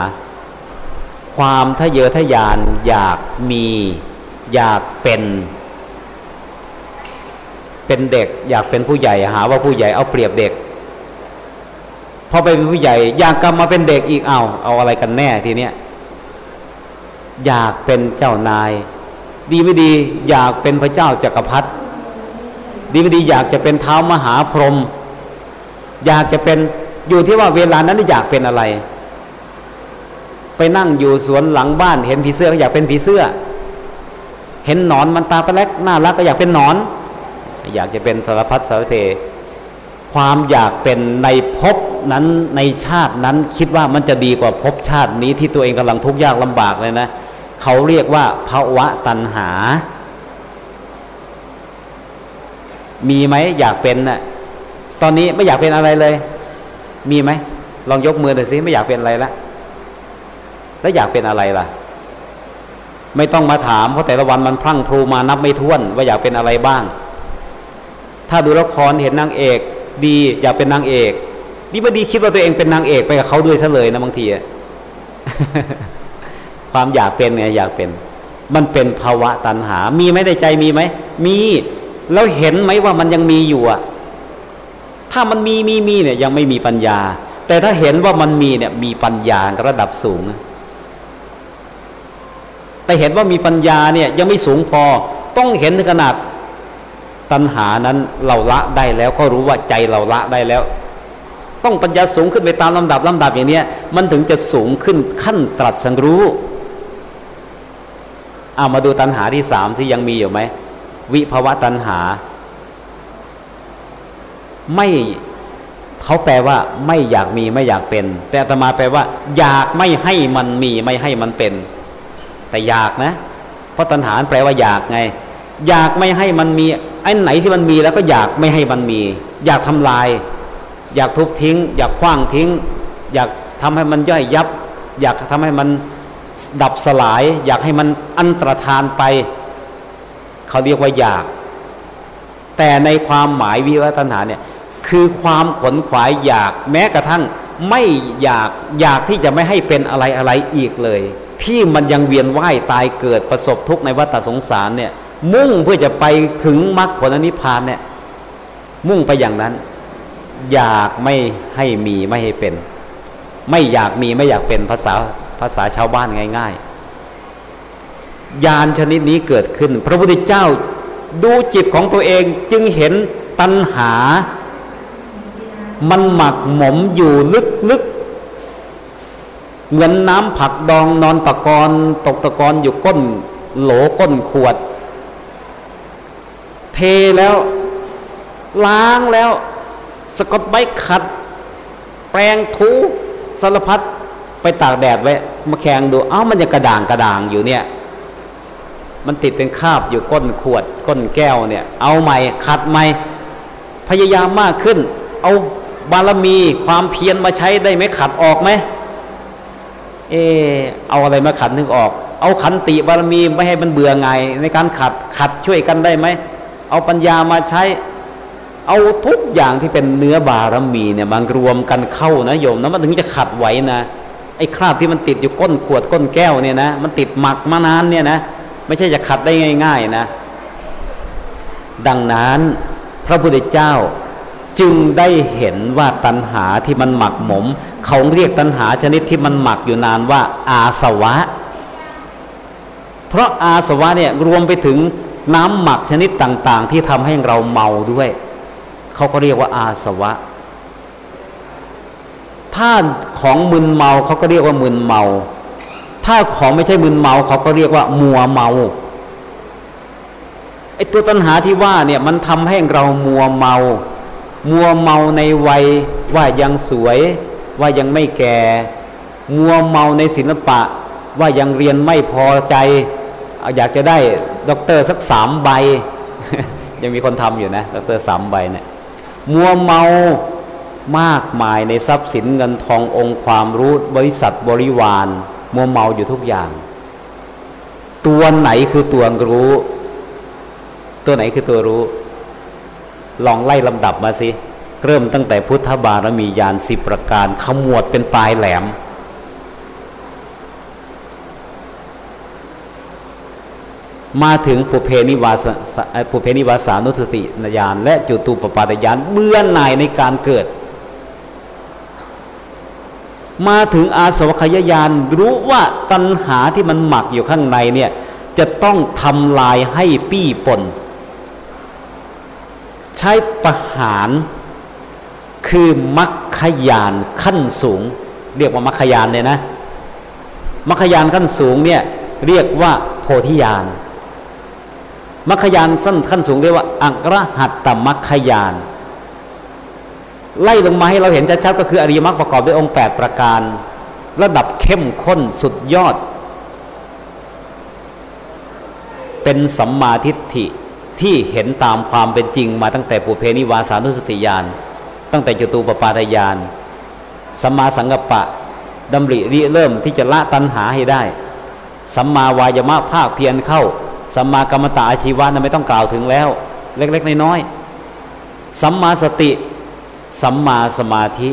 ความทะเยอทะยานอยากมี อยากเป็น เป็นเด็ก อยากเป็นผู้ใหญ่หาว่าผู้ใหญ่เอาเปรียบเด็กพอไปเป็นผู้ใหญ่อยากกลับมาเป็นเด็กอีกเอาเอาอะไรกันแน่ทีเนี้ยอยากเป็นเจ้านาย ดีไม่ดี อยากเป็นพระเจ้าจักรพรรดิดีไม่ดีอยากจะเป็นเท้ามหาพรหมอยากจะเป็นอยู่ที่ว่าเวลานั้นอยากเป็นอะไร ไปนั่งอยู่สวนหลังบ้าน เห็นผีเสื้อก็อยากเป็นผีเสื้อ เห็นหนอนมันตาปลาเล็กน่ารักก็อยากเป็นหนอน อยากจะเป็นสารพัดสารเทความอยากเป็นในภพนั้นในชาตินั้นคิดว่ามันจะดีกว่าภพชาตินี้ที่ตัวเองกำลังทุกข์ยากลำบากเลยนะเขาเรียกว่าภาวะตัณหา มีไหมอยากเป็นน่ะตอนนี้ไม่อยากเป็นอะไรเลย มีไหมลองยกมือหน่อยสิไม่อยากเป็นอะไรละแล้วอยากเป็นอะไรล่ะ ไม่ต้องมาถามเพราะแต่ละวันมันพลั่งพลูมานับไม่ถ้วน ว่าอยากเป็นอะไรบ้าง ถ้าดูละครเห็นนางเอก ดีอยากเป็นนางเอกดีไม่ดีคิดว่าตัวเองเป็นนางเอกไปกับเขาด้วยซะเลยนะบางทีความอยากเป็นไงอยากเป็น มันเป็นภาวะตัณหา มีไหมในใจมีไหมมีแล้วเห็นไหมว่ามันยังมีอยู่อะ ถ้ามันมีมีมีเนี่ย ยังไม่มีปัญญา แต่ถ้าเห็นว่ามันมีเนี่ย มีปัญญาระดับสูง แต่เห็นว่ามีปัญญาเนี่ย ยังไม่สูงพอ ต้องเห็นถึงขนาด ตัณหานั้นเราละได้แล้วก็รู้ว่าใจเราละได้แล้ว ต้องปัญญาสูงขึ้นไปตามลำดับลำดับอย่างนี้มันถึงจะสูงขึ้นขั้นตรัสรู้เอามาดูตัณหาที่สามที่ยังมีอยู่ไหมวิภวะตัณหา ไม่เขาแปลว่า ไม่อยากมีไม่อยากเป็น แต่อาตมาแปลว่า อยากไม่ให้มันมีไม่ให้มันเป็น แต่อยากนะ เพราะตัณหาแปลว่าอยากไง อยากไม่ให้มันมี ไอ้ไหนที่มันมีแล้วก็อยากไม่ให้มันมี อยากทำลาย อยากทุบทิ้ง อยากคว้างทิ้ง อยากทำให้มันย่อยยับ อยากทำให้มันดับสลาย อยากให้มันอันตรธานไป เขาเรียกว่าอยาก แต่ในความหมายวิวัฒนาเนี่ยคือความขนขวายอยากแม้กระทั่งไม่อยากอยากที่จะไม่ให้เป็นอะไรอะไรอีกเลย ที่มันยังเวียนว่ายตายเกิดประสบทุกข์ในวัฏสงสารเนี่ย มุ่งเพื่อจะไปถึงมรรคผลนิพพานเนี่ย มุ่งไปอย่างนั้น อยากไม่ให้มีไม่ให้เป็น ไม่อยากมีไม่อยากเป็นภาษาภาษาชาวบ้านง่าย ๆ ญาณชนิดนี้เกิดขึ้น พระพุทธเจ้าดูจิตของตัวเองจึงเห็นตัณหา มันหมักหมมอยู่ลึกๆเหมือนน้ำผักดองนอนตะกอนตกตะกอนอยู่ก้นโหลก้นขวด เทแล้ว ล้างแล้ว สกดใบขัด แปรงทูสารพัดไปตากแดดไว้มาแข่งดู เอ้ามันยังกระด่างกระด่างอยู่เนี่ย มันติดเป็นคาบอยู่ก้นขวด ก้นแก้วเนี่ย เอาใหม่ขัดใหม่พยายามมากขึ้น เอาบารมีความเพียรมาใช้ได้ไหมขัดออกไหมเออเอาอะไรมาขัดนึกออก เอาขันติบารมีไม่ให้มันเบื่อไง ในการขัดขัดช่วยกันได้ไหม เอาปัญญามาใช้ เอาทุกอย่างที่เป็นเนื้อบารมีเนี่ยมันรวมกันเข้านะโยมนะมันถึงจะขัดไหวนะไอ้คราบที่มันติดอยู่ก้นขวดก้นแก้วเนี่ยนะมันติดหมักมานานเนี่ยนะไม่ใช่จะขัดได้ง่าย ๆนะ ดังนั้นพระพุทธเจ้าจึงได้เห็นว่าตัณหาที่มันหมักหมม เขาเรียกตัณหาชนิดที่มันหมักอยู่นานว่าอาสวะ เพราะอาสวะเนี่ยรวมไปถึง น้ำหมักชนิดต่าง ๆ ที่ทำให้เราเมาด้วย เขาก็เรียกว่าอาสวะถ้าของมึนเมาเขาก็เรียกว่ามึนเมา ถ้าของไม่ใช่มึนเมาเขาก็เรียกว่ามัวเมาไอ้ตัวตัณหาที่ว่าเนี่ยมันทำให้เรามัวเมา มัวเมาในวัยว่ายังสวย ว่ายังไม่แก่ มัวเมาในศิลปะ ว่ายังเรียนไม่พอใจ อยากจะได้ด็อกเตอร์สักสามใบ ยังมีคนทำอยู่นะด็อกเตอร์สามใบเนี่ยมัวเมามากมายในทรัพย์สินเงินทององค์ความรู้บริษัทบริวาร มัวเมาอยู่ทุกอย่าง ตัวไหนคือตัวรู้ ตัวไหนคือตัวรู้ ลองไล่ลำดับมาสิ เริ่มตั้งแต่พุทธบารมียานสิบประการขมวดเป็นปลายแหลม มาถึงปุเพนิวาสปุเพนิวาสานุสติญาณและจุตูปปาตญาณเบื่อหน่ายในการเกิด มาถึงอาสวัคยายานรู้ว่าตัณหาที่มันหมักอยู่ข้างในเนี่ย จะต้องทำลายให้ปี้ปนใช้ประหารคือมัคคยานขั้นสูง เรียกว่ามัคคยานเนี่ยนะมัคคยานขั้นสูงเนี่ยเรียกว่าโพธิญาณ มัคคยานสั้นขั้นสูงเรียกว่า อักรหัตตมัคคยาน ไล่ลงมาให้เราเห็นชัดๆก็คืออริยมรรคประกอบด้วยองค์ 8 ประการ ระดับเข้มข้นสุดยอด เป็นสัมมาทิฏฐิที่เห็นตามความเป็นจริงมาตั้งแต่ปุเพนิวาสานุสติญาณตั้งแต่จตูปปาทญาณสัมมาสังกัปปะดำริริเริ่มที่จะละตัณหาให้ได้สัมมาวายมะภาคเพียรเข้า สัมมากรรมตาอาชีวะนั้นไม่ต้องกล่าวถึงแล้ว เล็ก ๆ น้อยๆสัมมาสติ สัมมาสมาธิ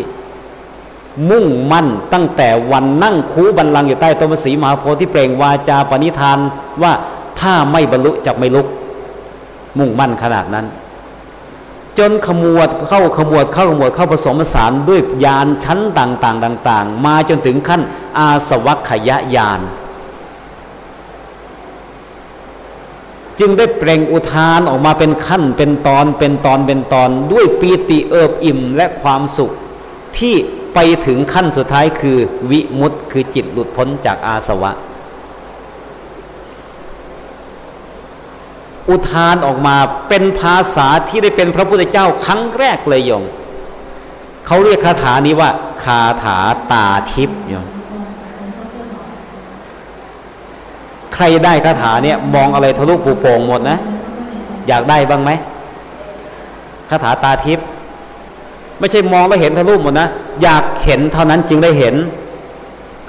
มุ่งมั่นตั้งแต่วันนั่งคูบันลังอยู่ใต้ต้นมสีมหาโพธิเปล่งวาจาปณิธานว่าถ้าไม่บรรลุจะไม่ลุก มุ่งมั่นขนาดนั้น จนขมวดเข้าขมวดเข้าขมวดเข้าผสมผสานด้วยยานชั้นต่าง ๆ ต่าง ๆ มาจนถึงขั้นอาสวัคขยยาน จึงได้เปล่งอุทานออกมาเป็นขั้นเป็นตอนเป็นตอนเป็นตอน ด้วยปีติเอิบอิ่มและความสุข ที่ไปถึงขั้นสุดท้ายคือ วิมุตต์คือจิตหลุดพ้นจากอาสวะ อุทานออกมาเป็นภาษาที่ได้เป็นพระพุทธเจ้าครั้งแรกเลยโยมเขาเรียกคาถานี้ว่า คาถาตาทิพย์โยม ใครได้คาถาเนี่ย มองอะไรทะลุปูโป่งหมดนะ อยากได้บ้างไหมคาถาตาทิพย์ไม่ใช่มองแล้วเห็นทะลุหมดนะ อยากเห็นเท่านั้นจึงได้เห็น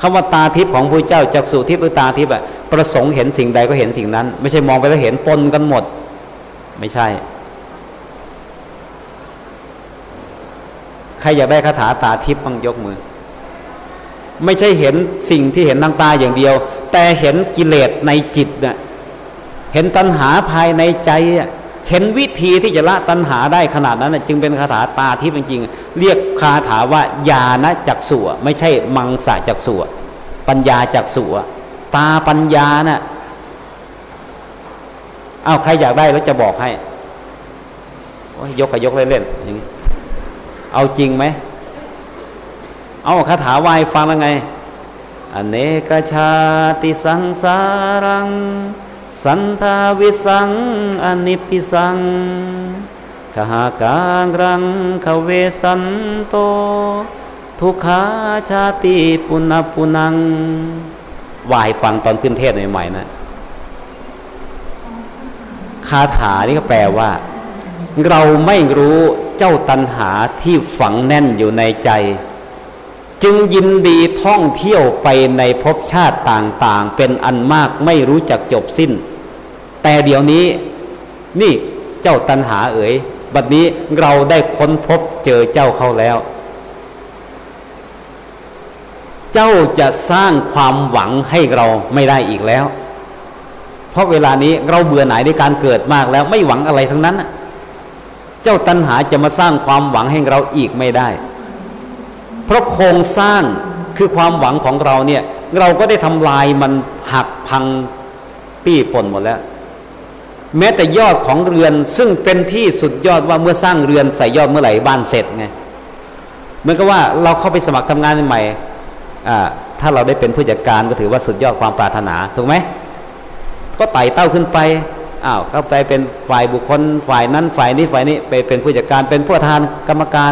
คำว่าตาทิพย์ของพระเจ้าจากสุทิพย์หรือตาทิพย์อะประสงค์เห็นสิ่งใดก็เห็นสิ่งนั้น ไม่ใช่มองไปแล้วเห็นปนกันหมด ไม่ใช่ ใครอยากได้คาถาตาทิพย์บ้างยกมือ ไม่ใช่เห็นสิ่งที่เห็นทางตาอย่างเดียว แต่เห็นกิเลสในจิตน่ะเห็นตัณหาภายในใจเห็นวิธีที่จะละตัณหาได้ขนาดนั้นจึงเป็นคาถาตาทิพย์จริง เรียกคาถาว่าญาณจักสุไม่ใช่มังสะจักสุปัญญาจักสุตาปัญญานะ่ะอ้าใครอยากได้แล้วจะบอกให้ยกกยกเล่นๆอย่างนี้เอาจริงไหม เอาคาถาวายฟังแล้วไง อเนกชาติสังสารัง สันทาวิสังอนิปิสังขหาการังขเวสันโต ทุกขาชาติปุณปุนังวายฟังตอนขึ้นเทศใหม่ๆนะคาถานี่ก็แปลว่า เราไม่รู้เจ้าตัณหาที่ฝังแน่นอยู่ในใจ จึงยินดีท่องเที่ยวไปในภพชาติต่างๆ เป็นอันมากไม่รู้จักจบสิ้น แต่เดี๋ยวนี้ นี่เจ้าตัณหาเอ๋ยบัดนี้เราได้ค้นพบเจอเจ้าเข้าแล้ว เจ้าจะสร้างความหวังให้เราไม่ได้อีกแล้ว เพราะเวลานี้เราเบื่อหน่ายในการเกิดมากแล้วไม่หวังอะไรทั้งนั้น เจ้าตัณหาจะมาสร้างความหวังให้เราอีกไม่ได้ เพราะโครงสร้างคือความหวังของเราเนี่ยเราก็ได้ทำลายมันหักพังปี้ป่นหมดแล้ว แม้แต่ยอดของเรือนซึ่งเป็นที่สุดยอดว่าเมื่อสร้างเรือนใส่ยอดเมื่อไหร่บ้านเสร็จไงเหมือนกับว่าเราเข้าไปสมัครทำงานใหม่ถ้าเราได้เป็นผู้จัดการก็ถือว่าสุดยอดความปรารถนาถูกไหมก็ไต่เต้าขึ้นไปอ้าวก็ไปเป็นฝ่ายบุคคลฝ่ายนั้นฝ่ายนี้ฝ่ายนี้ไปเป็นผู้จัดการเป็นผู้ทานกรรมการ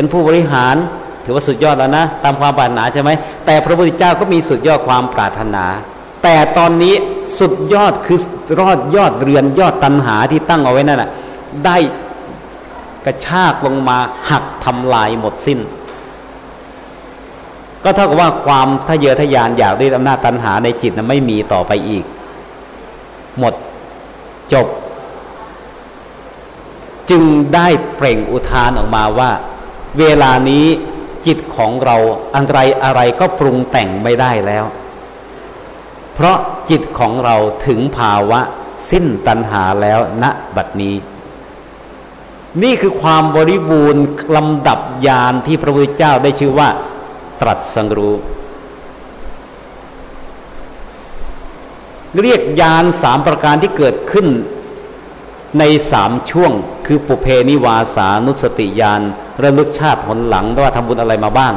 เป็นผู้บริหาร ถือว่าสุดยอดแล้วนะ ตามความปรารถนาใช่ไหมแต่พระพุทธเจ้าก็มีสุดยอดความปรารถนา แต่ตอนนี้สุดยอดคือรอดยอดเรือนยอดตันหาที่ตั้งเอาไว้นั่นแหะได้กระชากลงมาหักทำลายหมดสิ้น ก็เท่ากับว่าความทะเยอทะยานอยากได้อำนาจตัณหาในจิตนะไม่มีต่อไปอีก หมดจบ จึงได้เปล่งอุทานออกมาว่า เวลานี้จิตของเราอะไรอะไรก็ปรุงแต่งไม่ได้แล้ว เพราะจิตของเราถึงภาวะสิ้นตัณหาแล้วณบัดนี้ นี่คือความบริบูรณ์ลำดับยานที่พระพุทธเจ้าได้ชื่อว่า ตรัสสังรู้เรียกยานสามประการที่เกิดขึ้น ในสามช่วงคือปุเพนิวาสานุสติยานระลึกชาติผลหลังว่าทำบุญอะไรมาบ้าง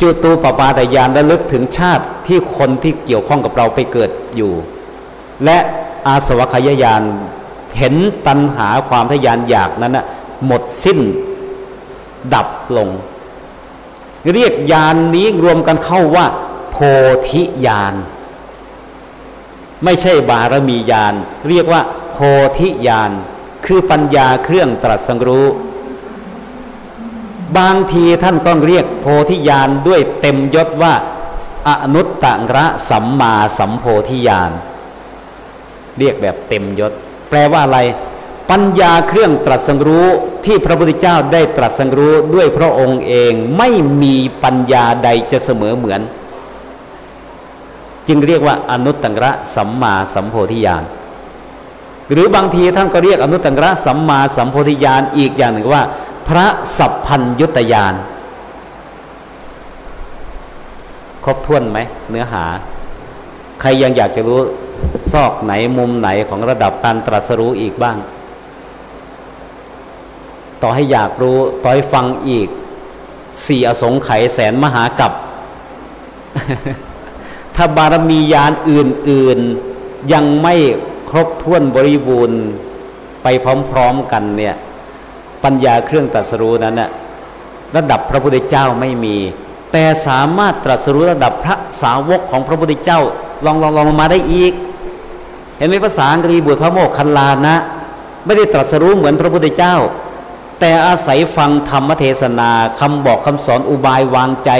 จุตูปปาตยานระลึกถึงชาติที่คนที่เกี่ยวข้องกับเราไปเกิดอยู่ และอาสวัคยายานเห็นตัณหาความทยานอยากนั้นนะหมดสิ้นดับลง เรียกยานนี้รวมกันเข้าว่า โพธิยาน ไม่ใช่บารมียาน เรียกว่า โพธิญาณคือปัญญาเครื่องตรัสรู้ บางทีท่านก็เรียกโพธิญาณด้วยเต็มยศว่าอนุตตระสัมมาสัมโพธิญาณเรียกแบบเต็มยศ แปลว่าอะไร ปัญญาเครื่องตรัสรู้ที่พระพุทธเจ้าได้ตรัสรู้ด้วยพระองค์เองไม่มีปัญญาใดจะเสมอเหมือน จึงเรียกว่าอนุตตระสัมมาสัมโพธิญาณ หรือบางทีท่านก็เรียกอนุตตรสัมมาสัมโพธิญาณอีกอย่างหนึ่งว่า พระสัพพัญยุตยานครบถ้วนไหมเนื้อหา ใครยังอยากจะรู้ซอกไหนมุมไหนของระดับการตรัสรู้อีกบ้าง ต่อให้อยากรู้ต่อให้ฟังอีกสี่อสงไขยแสนมหากับ ถ้าบารมียานอื่น ๆ ยังไม่ รบถ้วนบริบูรณ์ไปพร้อม ๆกันเนี่ยปัญญาเครื่องตรัสรู้นั้นน่ะระดับพระพุทธเจ้าไม่มี แต่สามารถตรัสรู้ระดับพระสาวกของพระพุทธเจ้า ลองลองลองมาได้อีก เห็นไหมภาษาอังกฤษบุตรพระโมกขันลานะ ไม่ได้ตรัสรู้เหมือนพระพุทธเจ้า แต่อาศัยฟังธรรมเทศนาคำบอกคำสอนอุบายวางใจ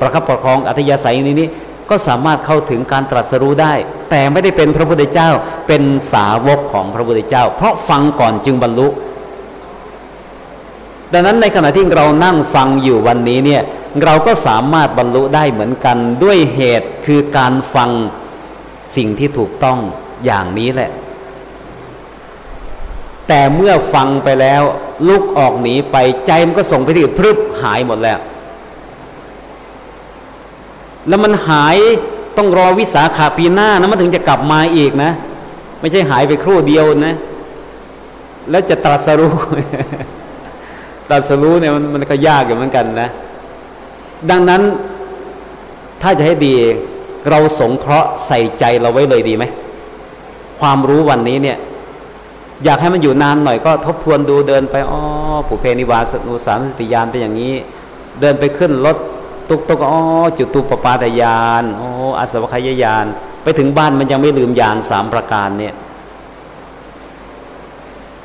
ประคับประคองอัธยาศัยนี้นี้ ก็สามารถเข้าถึงการตรัสรู้ได้ แต่ไม่ได้เป็นพระพุทธเจ้าเป็นสาวกของพระพุทธเจ้า เพราะฟังก่อนจึงบรรลุ ดังนั้นในขณะที่เรานั่งฟังอยู่วันนี้เนี่ยเราก็สามารถบรรลุได้เหมือนกันด้วยเหตุคือการฟังสิ่งที่ถูกต้องอย่างนี้แหละ แต่เมื่อฟังไปแล้วลุกออกหนีไปใจมันก็ส่งไปที่พรึบหายหมดแล้ว แล้วมันหายต้องรอวิสาขาปีหน้านะมันถึงจะกลับมาอีกนะ ไม่ใช่หายไปครู่เดียวนะ แล้วจะตรัสรู้ตรัสรู้เนี่ยมันมันก็ยากอยู่เหมือนกันนะ ดังนั้นถ้าจะให้ดีเราสงเคราะห์ใส่ใจเราไว้เลยดีไหม ความรู้วันนี้เนี่ย อยากให้มันอยู่นานหน่อยก็ทบทวนดูเดินไปอ๋อผูเพนิวาสนุสามสติยานเป็นอย่างนี้ เดินไปขึ้นรถ ตุกตุกอ๋อจุตุปปาตยานโอ้อสวคยายาน ไปถึงบ้านมันยังไม่ลืมยานสามประการเนี่ย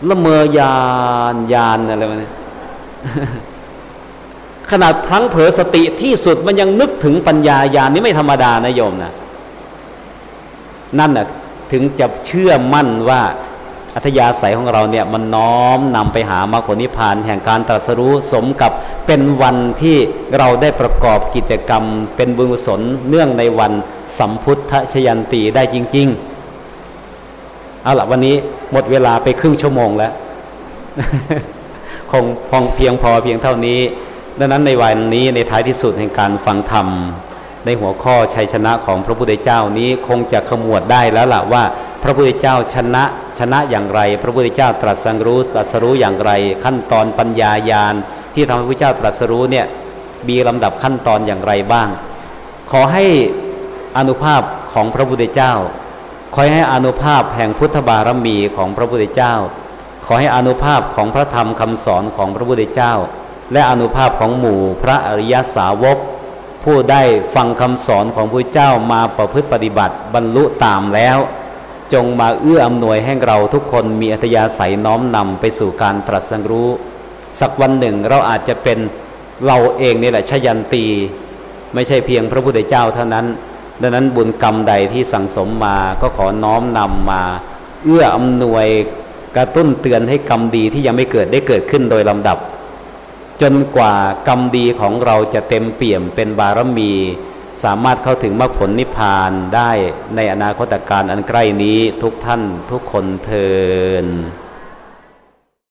ละเมอยานยานอะไรมาเนี่ยขนาดพลั้งเผลอสติที่สุดมันยังนึกถึงปัญญายานนี้ไม่ธรรมดานะโยมนะนั่นน่ะถึงจะเชื่อมั่นว่า อัธยาศัยของเราเนี่ยมันน้อมนำไปหามรรคผลนิพพานแห่งการตรัสรู้สมกับเป็นวันที่เราได้ประกอบกิจกรรม เป็นบุญกุศลเนื่องในวันสัมพุทธชยันตีได้จริง ๆ เอาละวันนี้หมดเวลาไปครึ่งชั่วโมงแล้ว คงพองเพียงพอเพียงเท่านี้ ดังนั้นในวันนี้ในท้ายที่สุดแห่งการฟังธรรม ในหัวข้อชัยชนะของพระพุทธเจ้านี้คงจะขมวดได้แล้วล่ะว่า พระพุทธเจ้าชนะชนะอย่างไร พระพุทธเจ้าตรัสรู้ตรัสรู้อย่างไร ขั้นตอนปัญญายาณที่ทำให้พระเจ้าตรัสรู้เนี่ยมีลำดับขั้นตอนอย่างไรบ้าง ขอให้อนุภาพของพระพุทธเจ้า ขอให้อนุภาพแห่งพุทธบารมีของพระพุทธเจ้า ขอให้อนุภาพของพระธรรมคำสอนของพระพุทธเจ้า และอนุภาพของหมู่พระอริยสาวก ผู้ได้ฟังคำสอนของพระเจ้ามาประพฤติปฏิบัติบรรลุตามแล้ว จงมาเอื้ออำนวยให้เราทุกคนมีอัธยาศัยน้อมนำไปสู่การตรัสรู้ สักวันหนึ่งเราอาจจะเป็นเราเองนี่แหละชยันตี ไม่ใช่เพียงพระพุทธเจ้าเท่านั้น ดังนั้นบุญกรรมใดที่สั่งสมมาก็ขอน้อมนำมา เอื้ออำนวยกระตุ้นเตือนให้กรรมดีที่ยังไม่เกิดได้เกิดขึ้นโดยลำดับ จนกว่ากรรมดีของเราจะเต็มเปี่ยมเป็นบารมี สามารถเข้าถึงมรรคผลนิพพานได้ในอนาคตการอันใกล้นี้ทุกท่านทุกคนเทิน